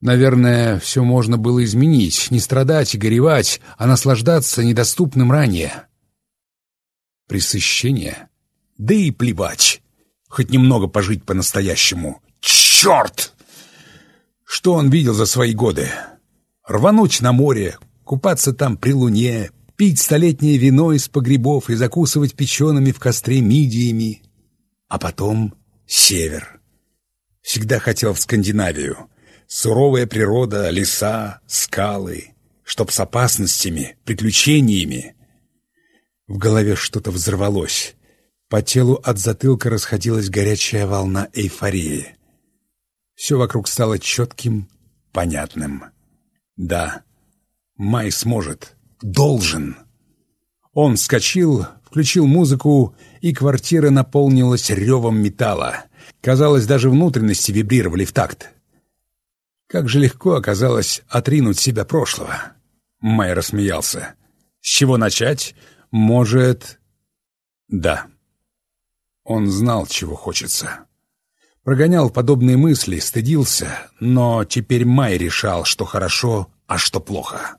Наверное, все можно было изменить, не страдать и горевать, а наслаждаться недоступным ранее. Пресыщение? Да и плевать. Хоть немного пожить по-настоящему. Черт! Что он видел за свои годы? Рвануть на море, купаться там при луне, пить столетнее вино из погребов и закусывать печеными в костре мидиями. А потом север. Всегда хотел в Скандинавию. Суровая природа, леса, скалы. Чтоб с опасностями, приключениями. В голове что-то взорвалось. По телу от затылка расходилась горячая волна эйфории. Все вокруг стало четким, понятным. Да, Май сможет, должен. Он вскочил, включил музыку, и квартира наполнилась ревом металла. Казалось, даже внутренности вибрировали в такт. Как же легко оказалось отринуть себя прошлого. Май рассмеялся. С чего начать? Может... Да. Он знал, чего хочется. Прогонял подобные мысли, стыдился, но теперь Май решал, что хорошо, а что плохо.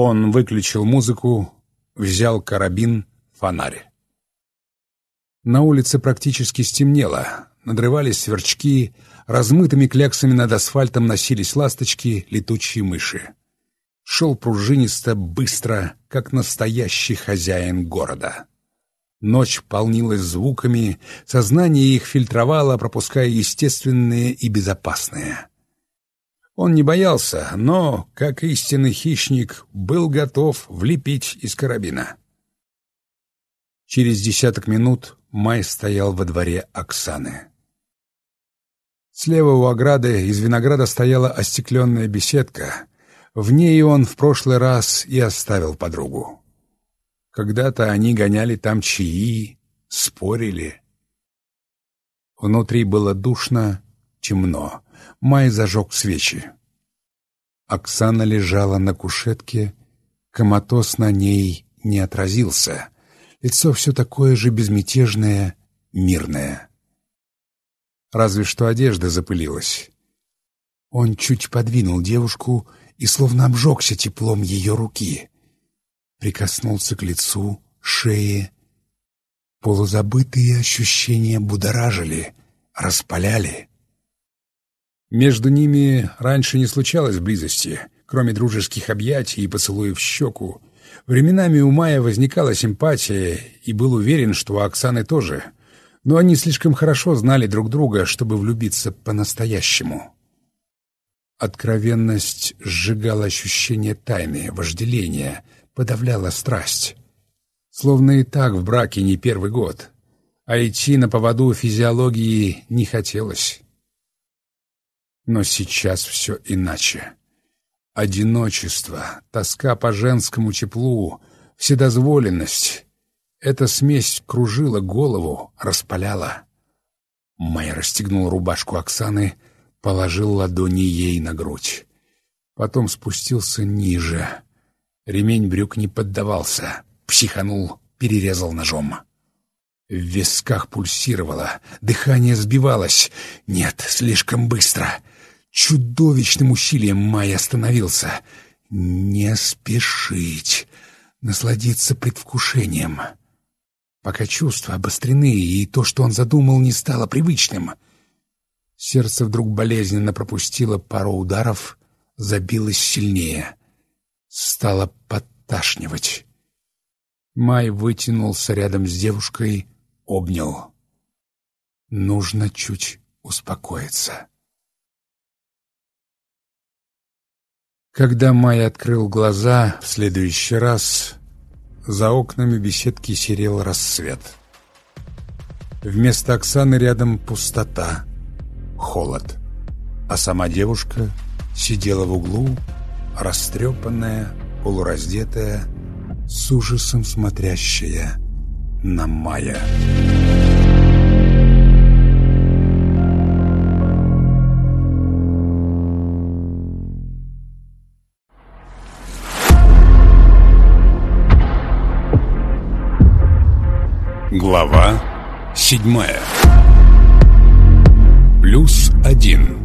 Он выключил музыку, взял карабин, фонарь. На улице практически стемнело, надрывались сверчки, размытыми кляксами над асфальтом носились ласточки, летучие мыши. Шел пружинисто, быстро, как настоящий хозяин города. Ночь полнилась звуками, сознание их фильтровало, пропуская естественные и безопасные. Он не боялся, но, как истинный хищник, был готов влепить из карабина. Через десяток минут Май стоял во дворе Оксаны. Слева у ограды из винограда стояла остекленная беседка. В ней он в прошлый раз и оставил подругу. Когда-то они гоняли там чаи, спорили. Внутри было душно, темно. Май зажег свечи. Оксана лежала на кушетке, коматоз на ней не отразился. Лицо все такое же безмятежное, мирное. Разве что одежда запылилась. Он чуть подвинул девушку и словно обжегся теплом ее руки прикоснулся к лицу, шее. Полузабытые ощущения будоражили, распаляли. Между ними раньше не случалось близости, кроме дружеских объятий и поцелуев в щеку. Временами у Майя возникала симпатия, и был уверен, что у Оксаны тоже. Но они слишком хорошо знали друг друга, чтобы влюбиться по-настоящему. Откровенность сжигала ощущение тайны, вожделения — подавляла страсть. Словно и так в браке не первый год, а идти на поводу физиологии не хотелось. Но сейчас все иначе. Одиночество, тоска по женскому теплу, вседозволенность — эта смесь кружила голову, распаляла. Майя расстегнул рубашку Оксаны, положил ладони ей на грудь. Потом спустился ниже — Ремень брюк не поддавался. Психанул, перерезал ножом. В висках пульсировало, дыхание сбивалось. Нет, слишком быстро. Чудовищным усилием Май остановился. Не спешить, насладиться предвкушением. Пока чувства обострены, и то, что он задумал, не стало привычным. Сердце вдруг болезненно пропустило пару ударов, забилось сильнее стало подташнивать. Май вытянулся рядом с девушкой, обнял. Нужно чуть успокоиться. Когда Май открыл глаза в следующий раз, за окнами беседки серел рассвет. Вместо Оксаны рядом пустота, холод, а сама девушка сидела в углу, растрепанная, полураздетая, с ужасом смотрящая на Майя. Глава седьмая Плюс один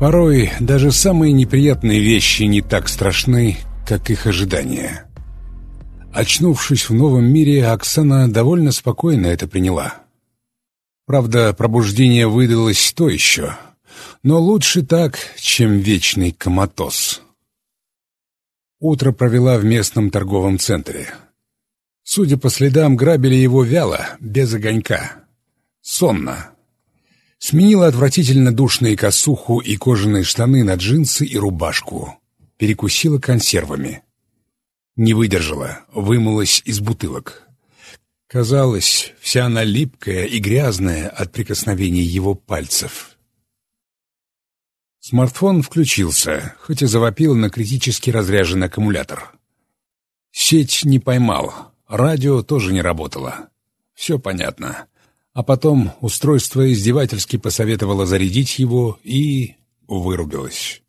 Порой даже самые неприятные вещи не так страшны, как их ожидания. Очнувшись в новом мире, Оксана довольно спокойно это приняла. Правда, пробуждение выдалось то еще, но лучше так, чем вечный коматоз. Утро провела в местном торговом центре. Судя по следам, грабили его вяло, без огонька. Сонно, Сменила отвратительно душные косуху и кожаные штаны на джинсы и рубашку. Перекусила консервами. Не выдержала, вымылась из бутылок. Казалось, вся она липкая и грязная от прикосновений его пальцев. Смартфон включился, хоть и завопил на критически разряженный аккумулятор. Сеть не поймал, радио тоже не работало. Все понятно. А потом устройство издевательски посоветовало зарядить его и вырубилось.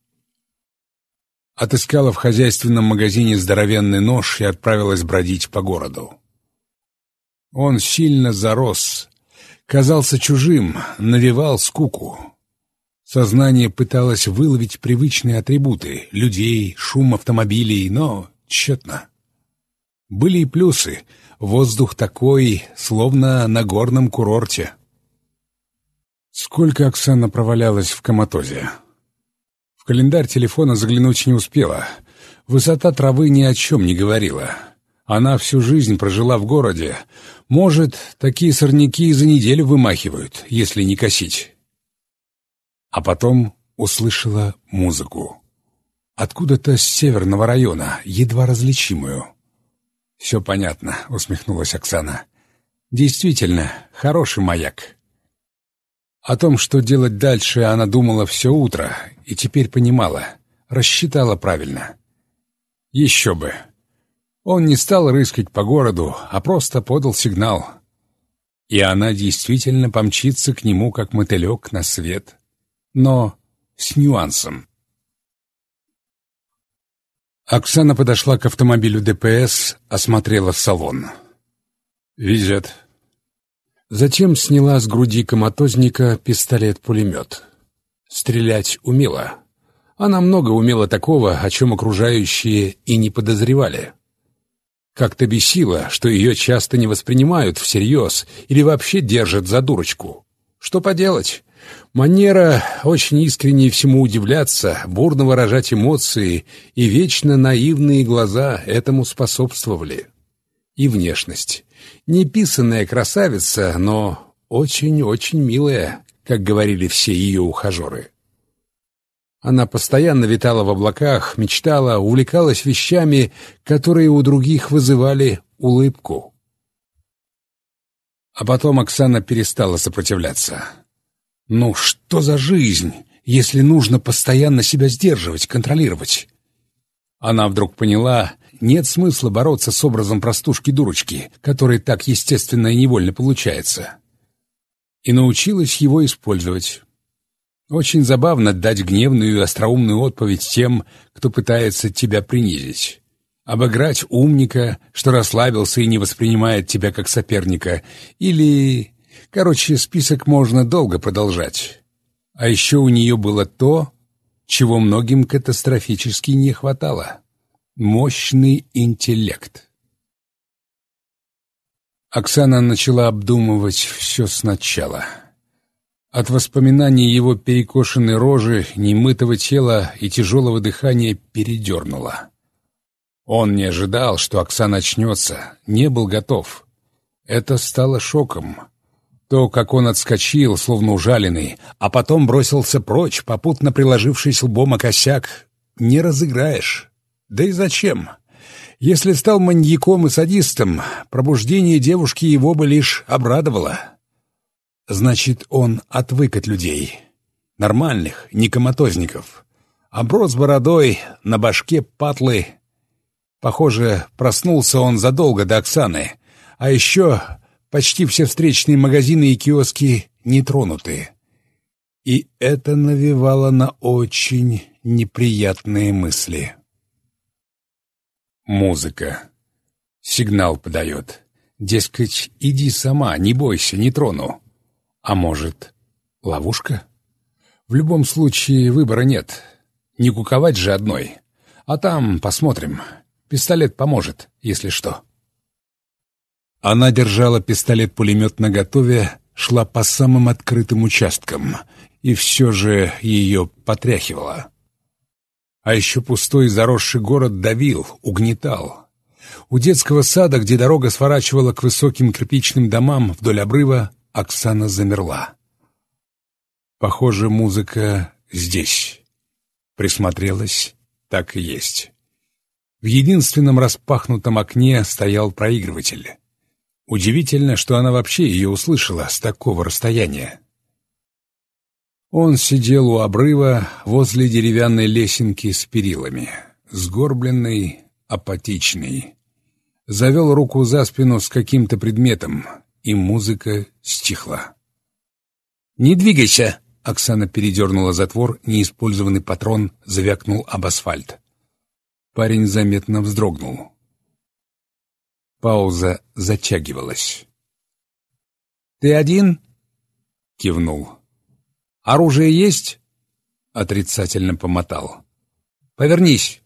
Отыскала в хозяйственном магазине здоровенный нож и отправилась бродить по городу. Он сильно зарос, казался чужим, навевал скуку. Сознание пыталось выловить привычные атрибуты — людей, шум автомобилей, но тщетно. Были и плюсы. Воздух такой, словно на горном курорте. Сколько Оксана провалялась в коматозе? В календарь телефона заглянуть не успела. Высота травы ни о чем не говорила. Она всю жизнь прожила в городе. Может, такие сорняки за неделю вымахивают, если не косить. А потом услышала музыку. Откуда-то с северного района, едва различимую. «Все понятно», — усмехнулась Оксана. «Действительно, хороший маяк». О том, что делать дальше, она думала все утро и теперь понимала, рассчитала правильно. Еще бы. Он не стал рыскать по городу, а просто подал сигнал. И она действительно помчится к нему, как мотылек на свет. Но с нюансом. Оксана подошла к автомобилю ДПС, осмотрела салон. «Везет». Затем сняла с груди коматозника пистолет-пулемет. Стрелять умела. Она много умела такого, о чем окружающие и не подозревали. Как-то бесило, что ее часто не воспринимают всерьез или вообще держат за дурочку. Что поделать? Манера очень искренне всему удивляться, бурно выражать эмоции и вечно наивные глаза этому способствовали. И внешность. Неписанная красавица, но очень-очень милая, как говорили все ее ухажеры. Она постоянно витала в облаках, мечтала, увлекалась вещами, которые у других вызывали улыбку. А потом Оксана перестала сопротивляться. Ну, что за жизнь, если нужно постоянно себя сдерживать, контролировать? Она вдруг поняла, нет смысла бороться с образом простушки-дурочки, который так естественно и невольно получается. И научилась его использовать. Очень забавно дать гневную и остроумную отповедь тем, кто пытается тебя принизить. Обыграть умника, что расслабился и не воспринимает тебя как соперника, или... Короче, список можно долго продолжать. А еще у нее было то, чего многим катастрофически не хватало — мощный интеллект. Оксана начала обдумывать все сначала — от воспоминаний его перекошенной рожи, немытого тела и тяжелого дыхания передернуло. Он не ожидал, что Оксана очнется, не был готов. Это стало шоком. То, как он отскочил, словно ужаленный, а потом бросился прочь, попутно приложившись лбом о косяк, не разыграешь. Да и зачем? Если стал маньяком и садистом, пробуждение девушки его бы лишь обрадовало. Значит, он отвык от людей. Нормальных, не коматозников. Оброс бородой, на башке патлы. Похоже, проснулся он задолго до Оксаны. А еще почти все встречные магазины и киоски не тронуты. И это навевало на очень неприятные мысли. Музыка. Сигнал подает. Дескать, иди сама, не бойся, не трону. А может, ловушка? В любом случае выбора нет. Не куковать же одной. А там посмотрим. Пистолет поможет, если что. Она держала пистолет-пулемет наготове, шла по самым открытым участкам, и все же ее потряхивало. А еще пустой заросший город давил, угнетал. У детского сада, где дорога сворачивала к высоким кирпичным домам вдоль обрыва, Оксана замерла. Похоже, музыка здесь. Присмотрелась, так и есть. В единственном распахнутом окне стоял проигрыватель. Удивительно, что она вообще ее услышала с такого расстояния. Он сидел у обрыва возле деревянной лесенки с перилами, сгорбленный, апатичный. Завел руку за спину с каким-то предметом, и музыка стихла. «Не двигайся!» — Оксана передернула затвор, неиспользованный патрон завякнул об асфальт. Парень заметно вздрогнул. Пауза затягивалась. «Ты один?» — кивнул. «Оружие есть?» — отрицательно помотал. «Повернись!»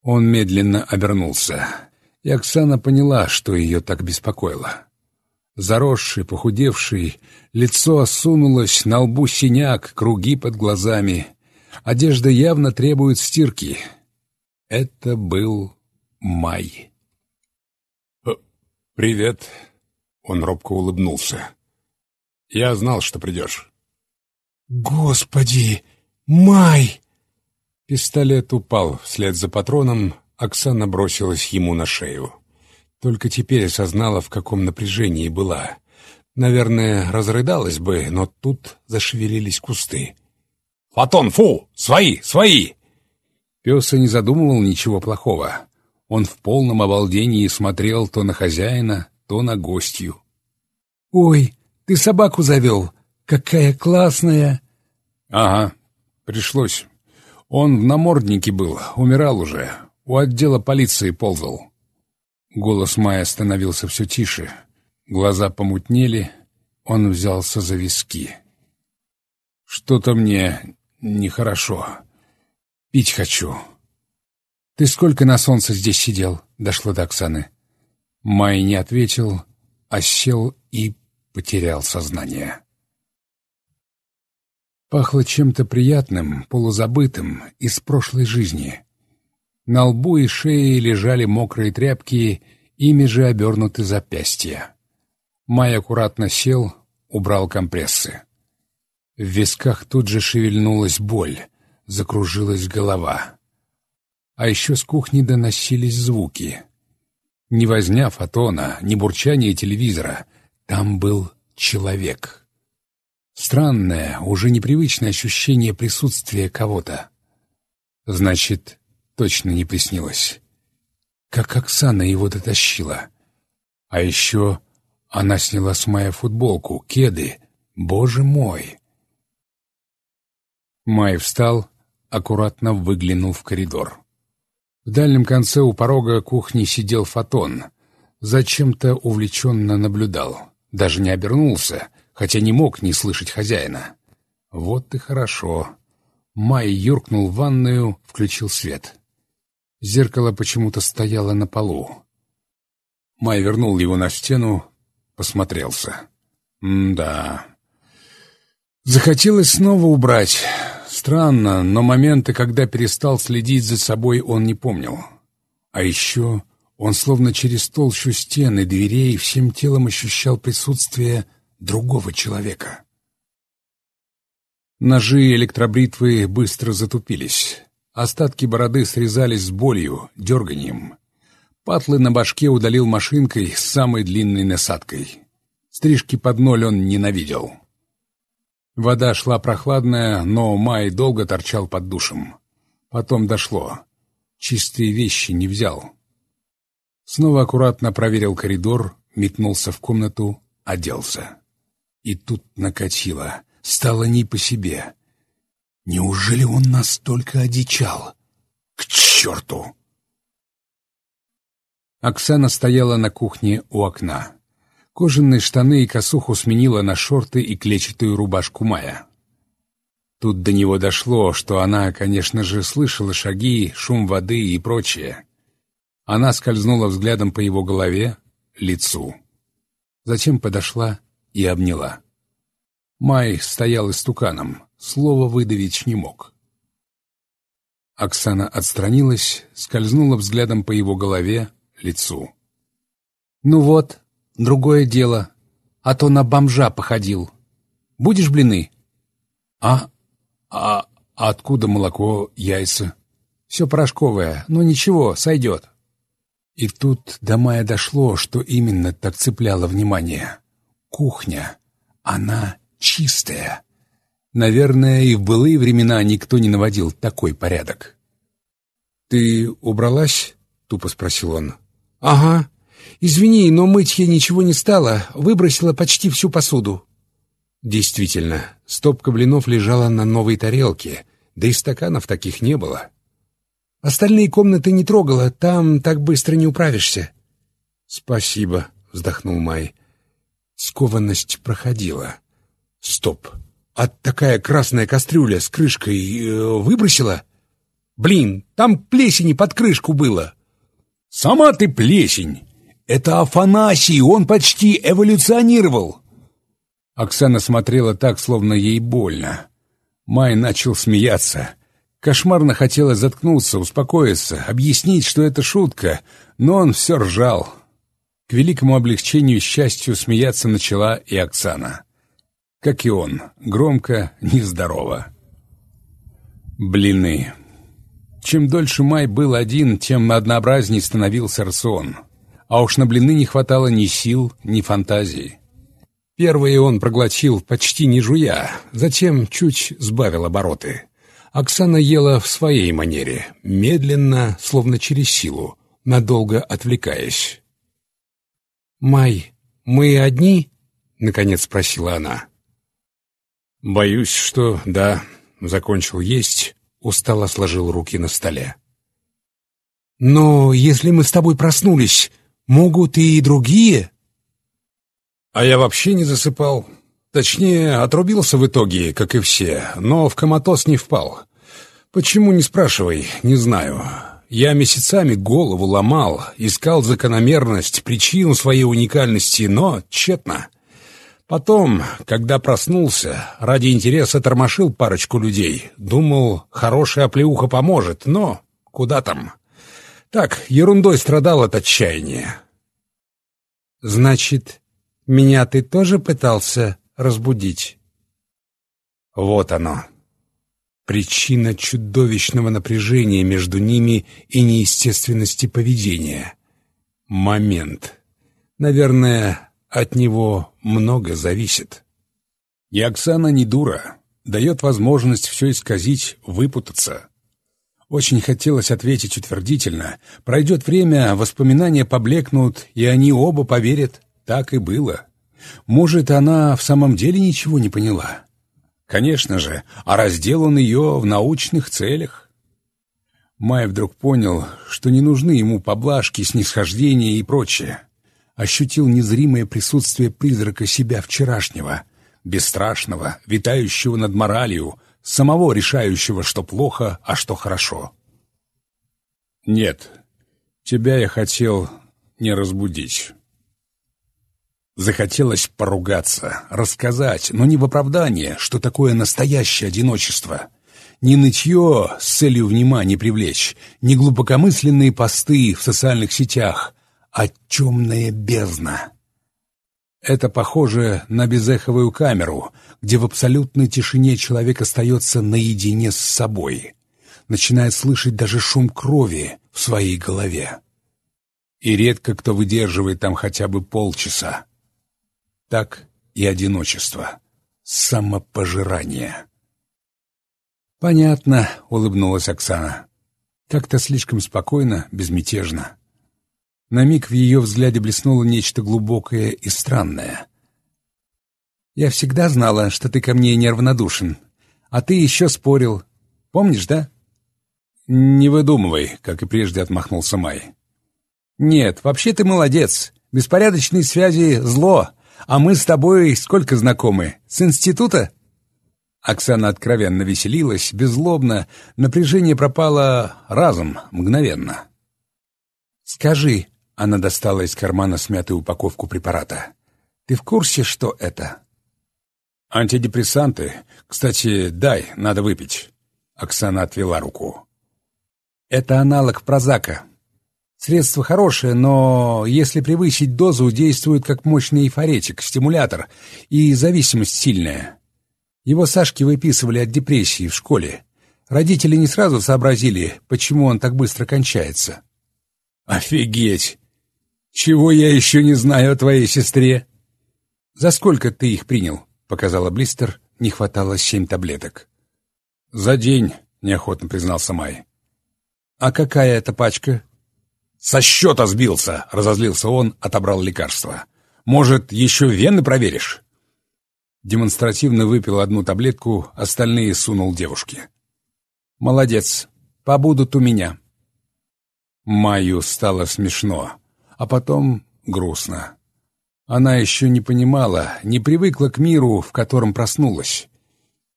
Он медленно обернулся, и Оксана поняла, что ее так беспокоило. Заросший, похудевший, лицо осунулось, на лбу синяк, круги под глазами. Одежда явно требует стирки — это был май. «Привет», — он робко улыбнулся. «Я знал, что придешь». «Господи, май!» Пистолет упал вслед за патроном, Оксана бросилась ему на шею. Только теперь осознала, в каком напряжении была. Наверное, разрыдалась бы, но тут зашевелились кусты. «Фотон, фу! Свои, свои!» Пес и не задумывал ничего плохого. Он в полном обалдении смотрел то на хозяина, то на гостью. «Ой, ты собаку завел! Какая классная!» «Ага, пришлось. Он в наморднике был, умирал уже, у отдела полиции ползал». Голос Майя становился все тише. Глаза помутнели, он взялся за виски. «Что-то мне нехорошо. Пить хочу. Ты сколько на солнце здесь сидел? Дошло до Оксаны. Май не ответил, а сел и потерял сознание. Пахло чем-то приятным, полузабытым, из прошлой жизни. На лбу и шее лежали мокрые тряпки, ими же обернуты запястья. Май аккуратно сел, убрал компрессы. В висках тут же шевельнулась боль закружилась голова. А еще с кухни доносились звуки. Не возня фотона, не бурчание телевизора. Там был человек. Странное, уже непривычное ощущение присутствия кого-то. Значит, точно не приснилось. Как Оксана его дотащила. А еще она сняла с Майя футболку, кеды. Боже мой! Май встал, аккуратно выглянул в коридор. В дальнем конце у порога кухни сидел Фотон. Зачем-то увлеченно наблюдал. Даже не обернулся, хотя не мог не слышать хозяина. Вот и хорошо. Май юркнул в ванную, включил свет. Зеркало почему-то стояло на полу. Май вернул его на стену, посмотрелся. М-да. Захотелось снова убрать. Странно, но моменты, когда перестал следить за собой, он не помнил. А еще он словно через толщу стен и дверей всем телом ощущал присутствие другого человека. Ножи и электробритвы быстро затупились. Остатки бороды срезались с болью, дерганием. Патлы на башке удалил машинкой с самой длинной насадкой. Стрижки под ноль он ненавидел. Вода шла прохладная, но Май долго торчал под душем. Потом дошло. Чистые вещи не взял. Снова аккуратно проверил коридор, метнулся в комнату, оделся. И тут накатило. Стало не по себе. Неужели он настолько одичал? К черту! Оксана стояла на кухне у окна. Кожаные штаны и косуху сменила на шорты и клетчатую рубашку Майя. Тут до него дошло, что она, конечно же, слышала шаги, шум воды и прочее. Она скользнула взглядом по его голове, лицу. Затем подошла и обняла. Май стоял истуканом, слова выдавить не мог. Оксана отстранилась, скользнула взглядом по его голове, лицу. «Ну вот», Другое дело, а то на бомжа походил. Будешь блины? А? А, а откуда молоко, яйца? Все порошковое, но ничего, сойдет. И тут до Мая дошло, что именно так цепляло внимание. Кухня. Она чистая. Наверное, и в былые времена никто не наводил такой порядок. «Ты убралась?» — тупо спросил он. «Ага. Извини, но мыть я ничего не стала. Выбросила почти всю посуду». Действительно, стопка блинов лежала на новой тарелке, да и стаканов таких не было. «Остальные комнаты не трогала, там так быстро не управишься». «Спасибо», — вздохнул Май. Скованность проходила. «Стоп! А такая красная кастрюля с крышкой э, выбросила? Блин, там плесени под крышку было!» «Сама ты плесень! Это Афанасий, он почти эволюционировал!» Оксана смотрела так, словно ей больно. Май начал смеяться. Кошмарно хотелось заткнуться, успокоиться, объяснить, что это шутка, но он все ржал. К великому облегчению и счастью смеяться начала и Оксана. Как и он, громко, нездорово. Блины. Чем дольше Май был один, тем однообразней становился рацион. А уж на блины не хватало ни сил, ни фантазии. Первые он проглотил почти не жуя, затем чуть сбавил обороты. Оксана ела в своей манере, медленно, словно через силу, надолго отвлекаясь. «Май, мы одни?» — наконец спросила она. «Боюсь, что да», — закончил есть, устало сложил руки на столе. «Но если мы с тобой проснулись, могут и другие?» А я вообще не засыпал. Точнее, отрубился в итоге, как и все, но в коматоз не впал. Почему, не спрашивай, не знаю. Я месяцами голову ломал, искал закономерность, причину своей уникальности, но тщетно. Потом, когда проснулся, ради интереса тормошил парочку людей. Думал, хорошая оплеуха поможет, но куда там? Так, ерундой страдал от отчаяния. «Значит, меня ты тоже пытался разбудить?» Вот оно. Причина чудовищного напряжения между ними и неестественности поведения. Момент. Наверное, от него много зависит. И Оксана не дура, дает возможность все исказить, выпутаться. Очень хотелось ответить утвердительно. Пройдет время, воспоминания поблекнут, и они оба поверят. Так и было. Может, она в самом деле ничего не поняла? Конечно же, а раздел он ее в научных целях. Май вдруг понял, что не нужны ему поблажки, снисхождения и прочее ощутил незримое присутствие призрака себя вчерашнего, бесстрашного, витающего над моралью, самого решающего, что плохо, а что хорошо. «Нет, тебя я хотел не разбудить». Захотелось поругаться, рассказать, но не в оправдание, что такое настоящее одиночество. Не нытье с целью внимания привлечь, не глубокомысленные посты в социальных сетях, а темная бездна. Это похоже на безэховую камеру, где в абсолютной тишине человек остается наедине с собой, начинает слышать даже шум крови в своей голове. И редко кто выдерживает там хотя бы полчаса. Так и одиночество, самопожирание. «Понятно», — улыбнулась Оксана. «Как-то слишком спокойно, безмятежно». На миг в ее взгляде блеснуло нечто глубокое и странное. «Я всегда знала, что ты ко мне неравнодушен. А ты еще спорил. Помнишь, да?» «Не выдумывай», — как и прежде отмахнулся Май. «Нет, вообще ты молодец. Беспорядочные связи — зло. А мы с тобой сколько знакомы? С института?» Оксана откровенно веселилась, беззлобно. Напряжение пропало разом, мгновенно. «Скажи, она достала из кармана смятую упаковку препарата. «Ты в курсе, что это?» «Антидепрессанты. Кстати, дай, надо выпить». Оксана отвела руку. «Это аналог прозака. Средство хорошее, но если превысить дозу, действует как мощный эйфоретик, стимулятор, и зависимость сильная. Его Сашке выписывали от депрессии в школе. Родители не сразу сообразили, почему он так быстро кончается. «Офигеть! Чего я еще не знаю о твоей сестре?» «За сколько ты их принял?» — показала Блистер. Не хватало семь таблеток. «За день», — неохотно признался Май. «А какая это пачка?» «Со счета сбился!» — разозлился он, отобрал лекарство. «Может, еще вены проверишь?» Демонстративно выпил одну таблетку, остальные сунул девушке. «Молодец. Побудут у меня». Майю стало смешно, а потом грустно. Она еще не понимала, не привыкла к миру, в котором проснулась.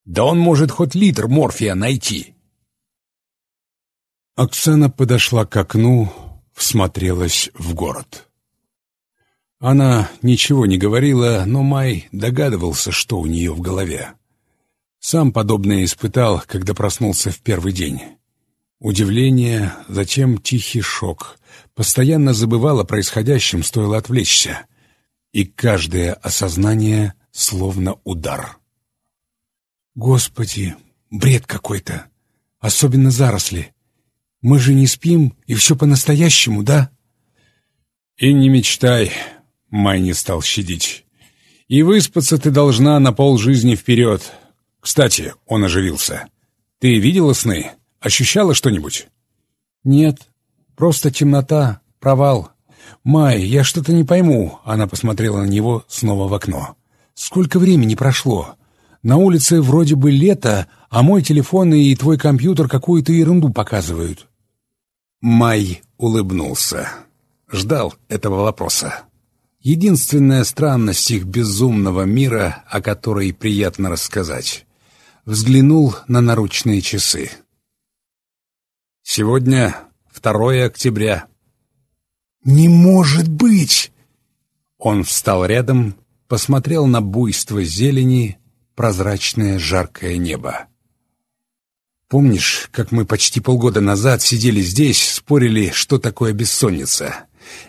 Да он может хоть литр морфия найти. Оксана подошла к окну, всмотрелась в город. Она ничего не говорила, но Май догадывался, что у нее в голове. Сам подобное испытал, когда проснулся в первый день. Удивление, затем тихий шок. Постоянно забывал о происходящем, стоило отвлечься. И каждое осознание словно удар. Господи, бред какой-то. Особенно заросли. Мы же не спим, и все по-настоящему, да? И не мечтай, Май не стал щадить. И выспаться ты должна на полжизни вперед. Кстати, он оживился. Ты видела сны? Ощущала что-нибудь? Нет, просто темнота, провал. Май, я что-то не пойму. Она посмотрела на него снова в окно. Сколько времени прошло? На улице вроде бы лето, а мой телефон и твой компьютер какую-то ерунду показывают». Май улыбнулся. Ждал этого вопроса. Единственная странность их безумного мира, о которой приятно рассказать. Взглянул на наручные часы. «Сегодня 2 октября». «Не может быть!» Он встал рядом, посмотрел на буйство зелени, прозрачное жаркое небо. Помнишь, как мы почти полгода назад сидели здесь, спорили, что такое бессонница?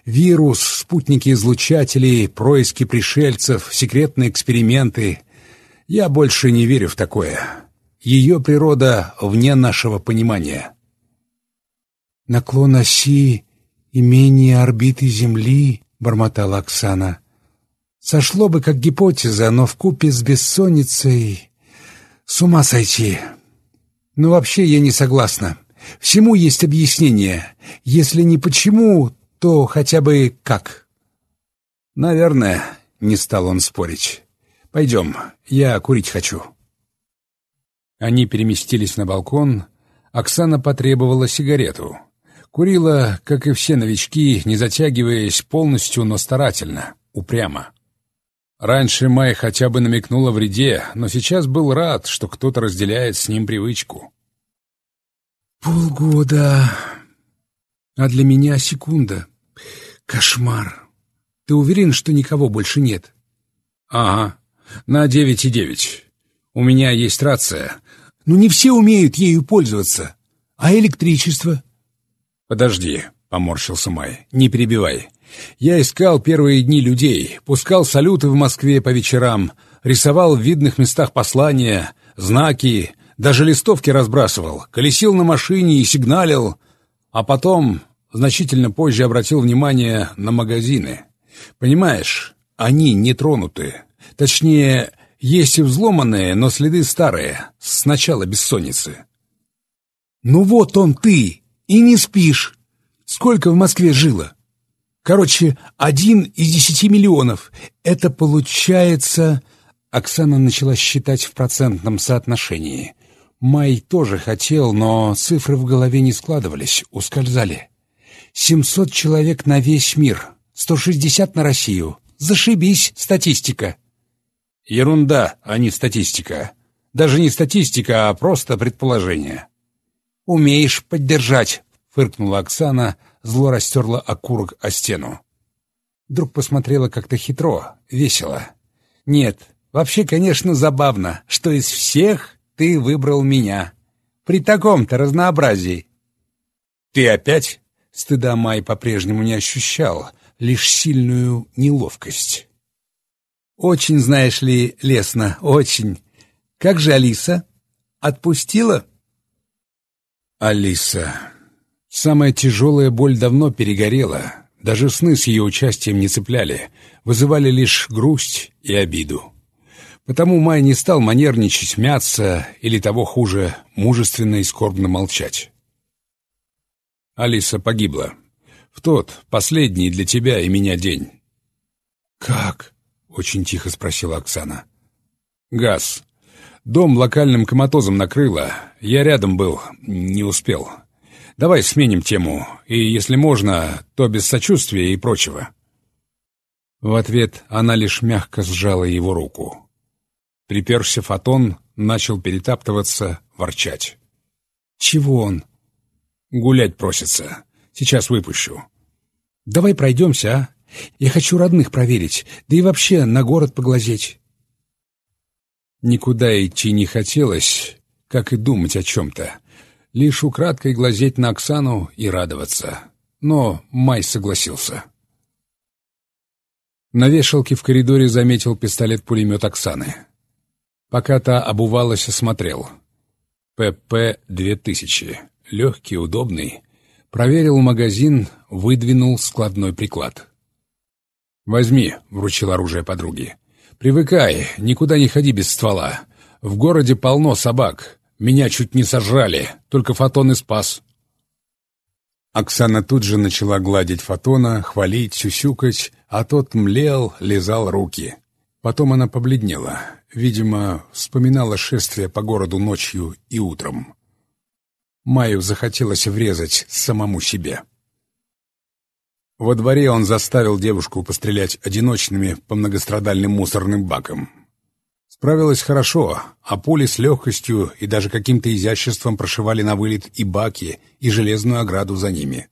Вирус, спутники-излучатели, происки пришельцев, секретные эксперименты. Я больше не верю в такое. Ее природа вне нашего понимания. «Наклон оси и менее орбиты Земли», — бормотала Оксана. Сошло бы как гипотеза, но вкупе с бессонницей... С ума сойти. Но вообще я не согласна. Всему есть объяснение. Если не почему, то хотя бы как. Наверное, не стал он спорить. Пойдем, я курить хочу. Они переместились на балкон. Оксана потребовала сигарету. Курила, как и все новички, не затягиваясь полностью, но старательно, упрямо. Раньше Май хотя бы намекнул о вреде, но сейчас был рад, что кто-то разделяет с ним привычку. «Полгода, а для меня секунда. Кошмар. Ты уверен, что никого больше нет?» «Ага, на девять и девять. У меня есть рация». «Но не все умеют ею пользоваться. А электричество?» «Подожди», — поморщился Май, — «не перебивай. Я искал первые дни людей, пускал салюты в Москве по вечерам, рисовал в видных местах послания, знаки, даже листовки разбрасывал, колесил на машине и сигналил, а потом, значительно позже, обратил внимание на магазины. Понимаешь, они не тронуты. Точнее, есть и взломанные, но следы старые, с начала бессонницы. «Ну вот он ты, и не спишь. Сколько в Москве жило?» Короче, один из десяти миллионов. Это получается... Оксана начала считать в процентном соотношении. Май тоже хотел, но цифры в голове не складывались, ускользали. Семьсот человек на весь мир, сто шестьдесят на Россию. Зашибись, статистика. Ерунда, а не статистика. Даже не статистика, а просто предположение. «Умеешь поддержать», — фыркнула Оксана, зло растерла окурок о стену. Вдруг посмотрела как-то хитро, весело. «Нет, вообще, конечно, забавно, что из всех ты выбрал меня. При таком-то разнообразии». «Ты опять?» Стыда Май по-прежнему не ощущал, лишь сильную неловкость. «Очень, знаешь ли, лестно, очень. Как же Алиса? Отпустила?» Алиса. Самая тяжелая боль давно перегорела. Даже сны с ее участием не цепляли, вызывали лишь грусть и обиду. Потому Май не стал манерничать, мяться или того хуже, мужественно и скорбно молчать. Алиса погибла. В тот, последний для тебя и меня день. «Как?» — очень тихо спросила Оксана. «Газ. Дом локальным коматозом накрыло. Я рядом был, не успел. Давай сменим тему, и, если можно, то без сочувствия и прочего». В ответ она лишь мягко сжала его руку. Приперся фотон, начал перетаптываться, ворчать. «Чего он?» «Гулять просится. Сейчас выпущу». «Давай пройдемся, а? Я хочу родных проверить, да и вообще на город поглазеть». Никуда идти не хотелось, как и думать о чем-то. Лишь украдкой глазеть на Оксану и радоваться. Но Май согласился. На вешалке в коридоре заметил пистолет-пулемет Оксаны. Пока та обувалась, осмотрел. ПП-2000. Легкий, удобный. Проверил магазин, выдвинул складной приклад. «Возьми», — вручил оружие подруге. «Привыкай, никуда не ходи без ствола. В городе полно собак. Меня чуть не сожрали, только Фотон и спас». Оксана тут же начала гладить Фотона, хвалить, сюсюкать, а тот млел, лизал руки. Потом она побледнела. Видимо, вспоминала шествие по городу ночью и утром. Маю захотелось врезать самому себе. Во дворе он заставил девушку пострелять одиночными по многострадальным мусорным бакам. Справилась хорошо, а пули с легкостью и даже каким-то изяществом прошивали на вылет и баки, и железную ограду за ними.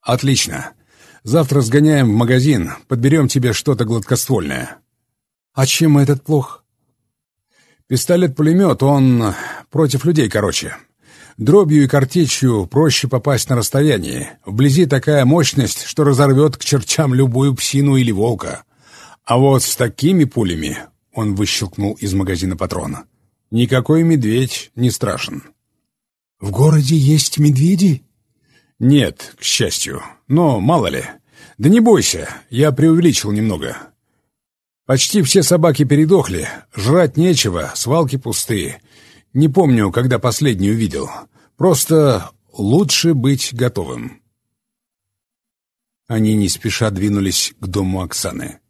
«Отлично. Завтра сгоняем в магазин, подберем тебе что-то гладкоствольное». «А чем этот плох?» «Пистолет-пулемет, он против людей, короче. Дробью и картечью проще попасть на расстоянии. Вблизи такая мощность, что разорвет к чертям любую псину или волка. А вот с такими пулями...» — он выщелкнул из магазина патрона. «Никакой медведь не страшен». «В городе есть медведи?» «Нет, к счастью. Но мало ли. Да не бойся, я преувеличил немного. Почти все собаки передохли, жрать нечего, свалки пустые. Не помню, когда последний увидел. Просто лучше быть готовым. Они не спеша двинулись к дому Оксаны.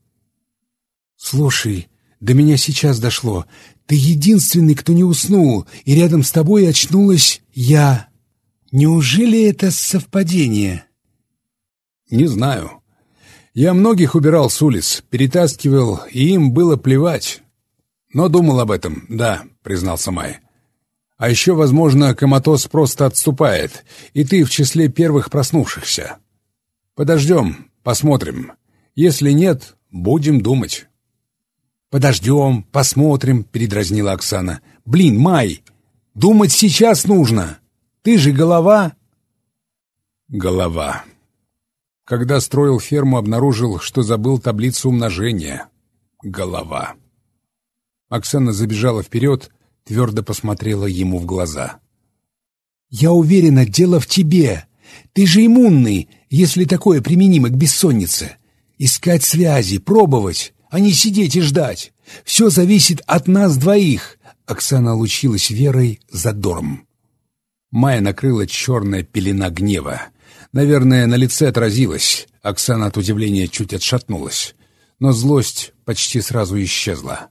«Слушай, до меня сейчас дошло. Ты единственный, кто не уснул, и рядом с тобой очнулась я. Неужели это совпадение?» «Не знаю. Я многих убирал с улиц, перетаскивал, и им было плевать. Но думал об этом, да, признался Май. А еще, возможно, коматоз просто отступает, и ты в числе первых проснувшихся. Подождем, посмотрим. Если нет, будем думать. «Подождем, посмотрим», — передразнила Оксана. «Блин, Май, думать сейчас нужно. Ты же голова». «Голова», когда строил ферму, обнаружил, что забыл таблицу умножения. Голова. Оксана забежала вперед, твердо посмотрела ему в глаза. «Я уверена, дело в тебе. Ты же иммунный, если такое применимо к бессоннице. Искать связи, пробовать, а не сидеть и ждать. Все зависит от нас двоих». Оксана лучилась верой задором. Майя накрыла черная пелена гнева. Наверное, на лице отразилось. Оксана от удивления чуть отшатнулась. Но злость почти сразу исчезла.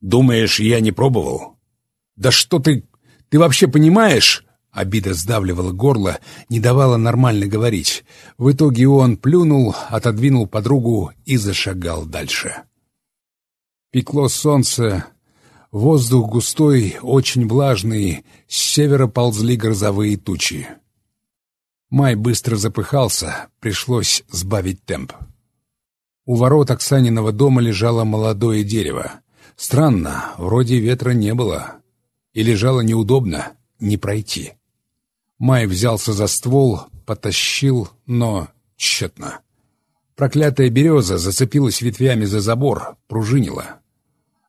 «Думаешь, я не пробовал?» «Да что ты... Ты вообще понимаешь?» Обида сдавливала горло, не давала нормально говорить. В итоге он плюнул, отодвинул подругу и зашагал дальше. Пекло солнце, воздух густой, очень влажный, с севера ползли грозовые тучи. Май быстро запыхался, пришлось сбавить темп. У ворот Оксаниного дома лежало молодое дерево. Странно, вроде ветра не было. И лежало неудобно, не пройти. Май взялся за ствол, потащил, но тщетно. Проклятая береза зацепилась ветвями за забор, пружинила.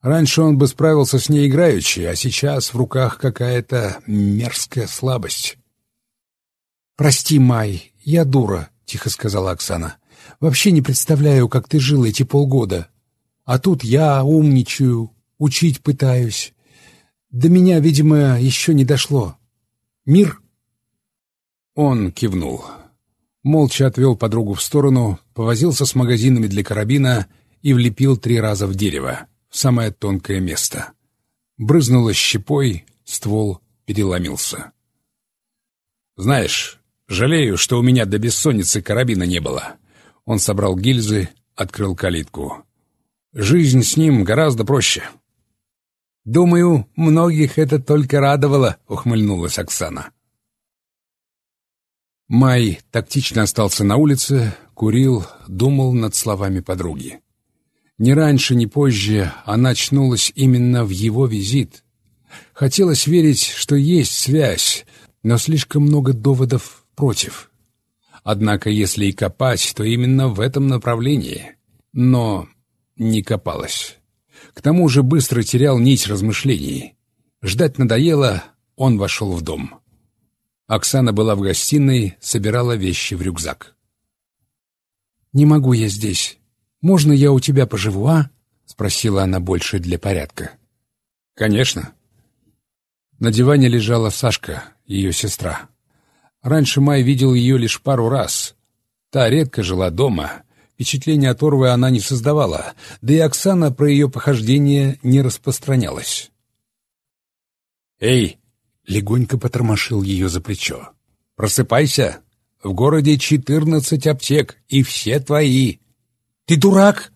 Раньше он бы справился с ней играючи, а сейчас в руках какая-то мерзкая слабость. «Прости, Май, я дура», — тихо сказала Оксана. «Вообще не представляю, как ты жил эти полгода. А тут я умничаю, учить пытаюсь. До меня, видимо, еще не дошло. Мир?» Он кивнул. Молча отвел подругу в сторону, повозился с магазинами для карабина и влепил три раза в дерево в самое тонкое место. Брызнуло щепой, ствол переломился. «Знаешь, жалею, что у меня до бессонницы карабина не было». Он собрал гильзы, открыл калитку. «Жизнь с ним гораздо проще». «Думаю, многих это только радовало», — ухмыльнулась Оксана. Май тактично остался на улице, курил, думал над словами подруги. Ни раньше, ни позже она очнулась именно в его визит. Хотелось верить, что есть связь, но слишком много доводов против. Однако, если и копать, то именно в этом направлении. Но не копалась. К тому же быстро терял нить размышлений. Ждать надоело, он вошел в дом. Оксана была в гостиной, собирала вещи в рюкзак. «Не могу я здесь. «Можно я у тебя поживу, а?» — спросила она больше для порядка. «Конечно». На диване лежала Сашка, ее сестра. Раньше Май видел ее лишь пару раз. Та редко жила дома. Впечатление от Орвы она не создавала, да и Оксана про ее похождение не распространялась. «Эй!» — легонько потормошил ее за плечо. «Просыпайся! В городе четырнадцать аптек, и все твои!» Ты дурак?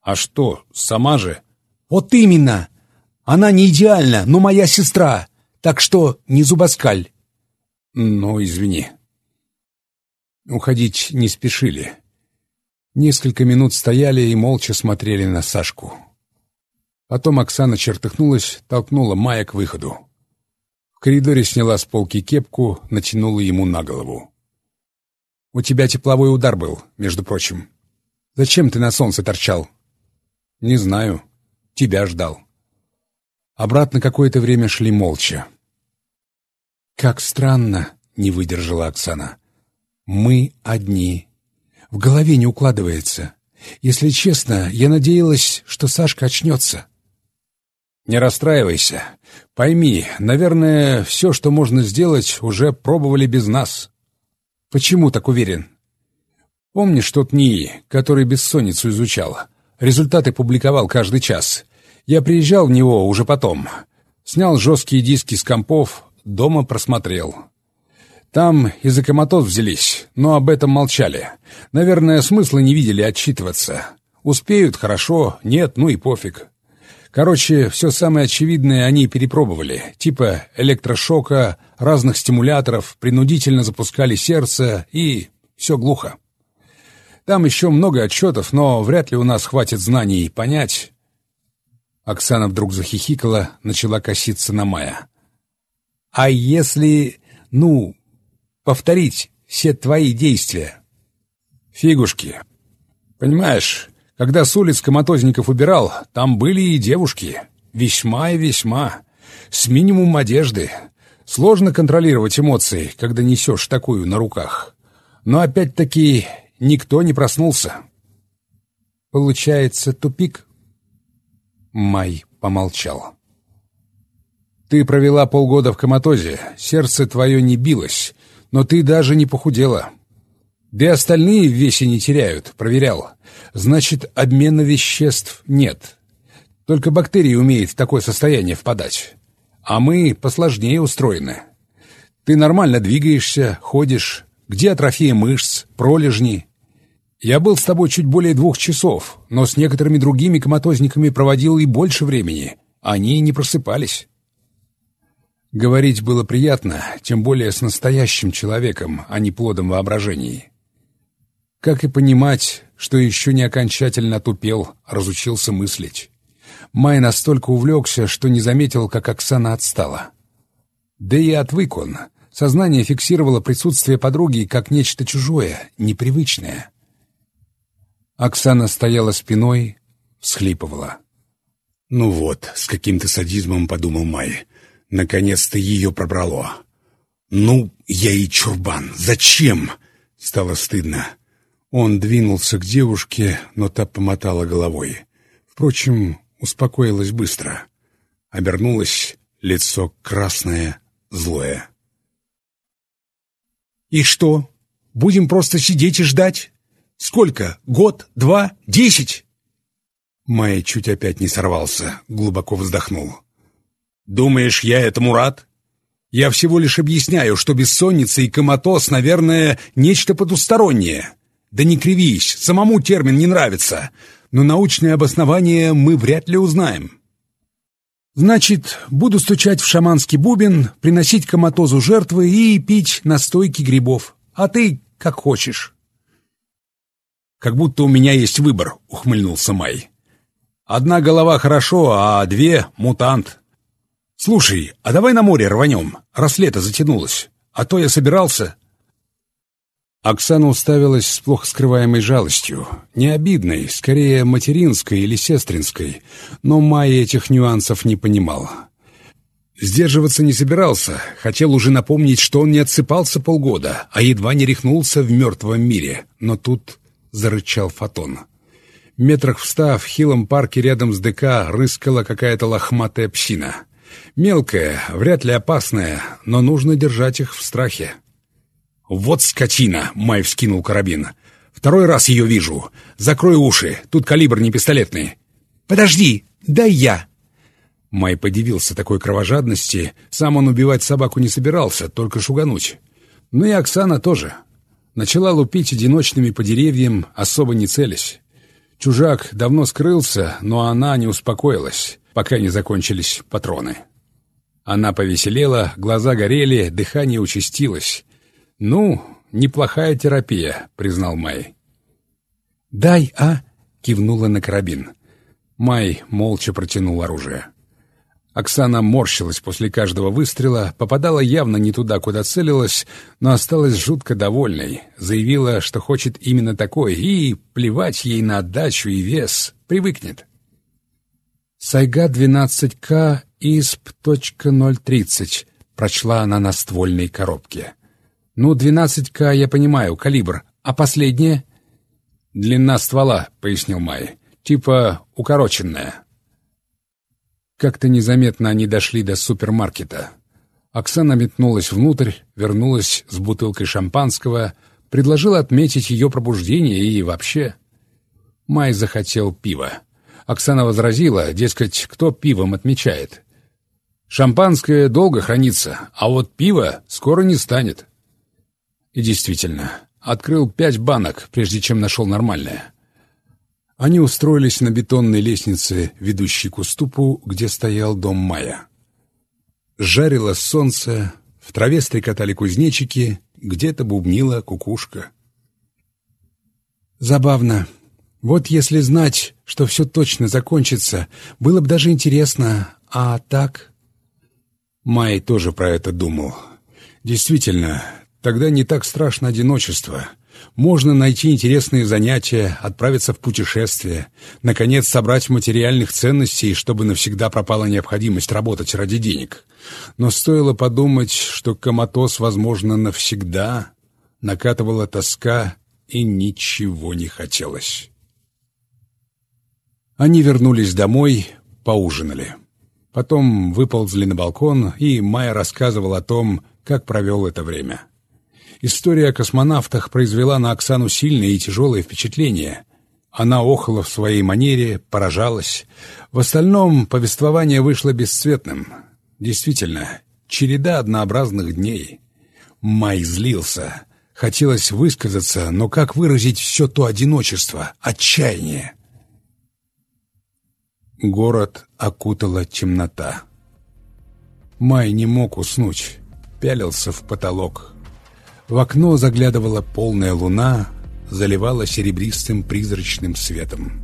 А что, сама же? Вот именно. Она не идеальна, но моя сестра. Так что не зубоскаль. Ну, извини. Уходить не спешили. Несколько минут стояли и молча смотрели на Сашку. Потом Оксана чертыхнулась, толкнула Майя к выходу. В коридоре сняла с полки кепку, натянула ему на голову. «У тебя тепловой удар был, между прочим. Зачем ты на солнце торчал? Не знаю. Тебя ждал. Обратно какое-то время шли молча. Как странно, не выдержала Оксана. Мы одни. В голове не укладывается. Если честно, я надеялась, что Сашка очнется. Не расстраивайся. Пойми, наверное, все, что можно сделать, уже пробовали без нас. Почему так уверен? Помнишь тот НИИ, который бессонницу изучал? Результаты публиковал каждый час. Я приезжал в него уже потом. Снял жесткие диски с компов, дома просмотрел. Там из-за коматоз взялись, но об этом молчали. Наверное, смысла не видели отчитываться. Успеют — хорошо, нет, ну и пофиг. Короче, все самое очевидное они перепробовали, типа электрошока, разных стимуляторов, принудительно запускали сердце и все глухо. Там еще много отчетов, но вряд ли у нас хватит знаний понять. Оксана вдруг захихикала, начала коситься на Мая. «А если, ну, повторить все твои действия?» «Фигушки. Понимаешь, когда с улиц коматозников убирал, там были и девушки. Весьма и весьма. С минимум одежды. Сложно контролировать эмоции, когда несешь такую на руках. Но опять-таки Никто не проснулся. Получается, тупик? Май помолчал. Ты провела полгода в коматозе, сердце твое не билось, но ты даже не похудела. Да и остальные в весе не теряют, проверял. Значит, обмена веществ нет. Только бактерии умеют в такое состояние впадать. А мы посложнее устроены. Ты нормально двигаешься, ходишь. Где атрофия мышц, пролежни? Я был с тобой чуть более двух часов, но с некоторыми другими коматозниками проводил и больше времени. Они не просыпались. Говорить было приятно, тем более с настоящим человеком, а не плодом воображений. Как и понимать, что еще не окончательно тупел, разучился мыслить. Май настолько увлекся, что не заметил, как Оксана отстала. Да и отвык он. Сознание фиксировало присутствие подруги как нечто чужое, непривычное — Оксана стояла спиной, всхлипывала. Ну вот, с каким-то садизмом подумал Май. Наконец-то ее пробрало. Ну, я и чурбан. Зачем? Стало стыдно. Он двинулся к девушке, но та помотала головой. Впрочем, успокоилась быстро. Обернулась, лицо красное, злое. «И что? Будем просто сидеть и ждать? Сколько? Год? Два? Десять?» Майя чуть опять не сорвался, глубоко вздохнул. «Думаешь, я этому рад? Я всего лишь объясняю, что бессонница и коматоз, наверное, нечто потустороннее. Да не кривись, самому термин не нравится, но научное обоснование мы вряд ли узнаем». «Значит, буду стучать в шаманский бубен, приносить коматозу жертвы и пить настойки грибов. А ты как хочешь». «Как будто у меня есть выбор», — ухмыльнулся Май. Одна голова хорошо, а две — мутант. Слушай, а давай на море рванем, раз лето затянулось. А то я собирался... Оксана уставилась с плохо скрываемой жалостью. Не обидной, скорее материнской или сестринской. Но Майя этих нюансов не понимал. Сдерживаться не собирался. Хотел уже напомнить, что он не отсыпался полгода, а едва не рехнулся в мертвом мире. Но тут зарычал Фотон. Метрах в ста в хилом парке рядом с ДК рыскала какая-то лохматая псина. Мелкая, вряд ли опасная, но нужно держать их в страхе. «Вот скотина!» — Май вскинул карабин. «Второй раз ее вижу. Закрой уши, тут калибр не пистолетный». «Подожди, дай я!» Май подивился такой кровожадности. Сам он убивать собаку не собирался, только шугануть. Ну и Оксана тоже. Начала лупить одиночными по деревьям, особо не целясь. Чужак давно скрылся, но она не успокоилась, пока не закончились патроны. Она повеселела, глаза горели, дыхание участилось. «Ну, неплохая терапия», — признал Май. «Дай, а?» — кивнула на карабин. Май молча протянул оружие. Оксана морщилась после каждого выстрела, попадала явно не туда, куда целилась, но осталась жутко довольной. Заявила, что хочет именно такой, и плевать ей на отдачу и вес, привыкнет. «Сайга 12К ИСП.030», — прочла она на ствольной коробке. «Ну, 12К я понимаю, калибр, а последнее?» «Длина ствола», — пояснил Май, — «типа укороченная». Как-то незаметно они дошли до супермаркета. Оксана метнулась внутрь, вернулась с бутылкой шампанского, предложила отметить ее пробуждение и вообще... Май захотел пива. Оксана возразила, дескать, кто пивом отмечает. Шампанское долго хранится, а вот пиво скоро не станет. И действительно, открыл пять банок, прежде чем нашел нормальное. Они устроились на бетонной лестнице, ведущей к уступу, где стоял дом Мая. Жарило солнце, в траве стрекотали кузнечики, где-то бубнила кукушка. Забавно. Вот если знать, что все точно закончится, было бы даже интересно, а так... Май тоже про это думал. Действительно, тогда не так страшно одиночество — можно найти интересные занятия, отправиться в путешествие, наконец собрать материальных ценностей, чтобы навсегда пропала необходимость работать ради денег. Но стоило подумать, что коматоз, возможно, навсегда, накатывала тоска, и ничего не хотелось. Они вернулись домой, поужинали. Потом выползли на балкон, и Майя рассказывал о том, как провел это время. История о космонавтах произвела на Оксану сильное и тяжелое впечатление. Она охала в своей манере, поражалась. В остальном повествование вышло бесцветным. Действительно, череда однообразных дней. Май злился. Хотелось высказаться, но как выразить все то одиночество, отчаяние? Город окутала темнота. Май не мог уснуть, пялился в потолок. В окно заглядывала полная луна, заливала серебристым призрачным светом.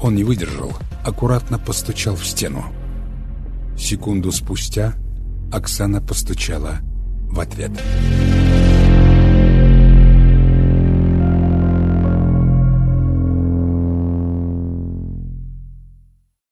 Он не выдержал, аккуратно постучал в стену. Секунду спустя Оксана постучала в ответ. «Оксана»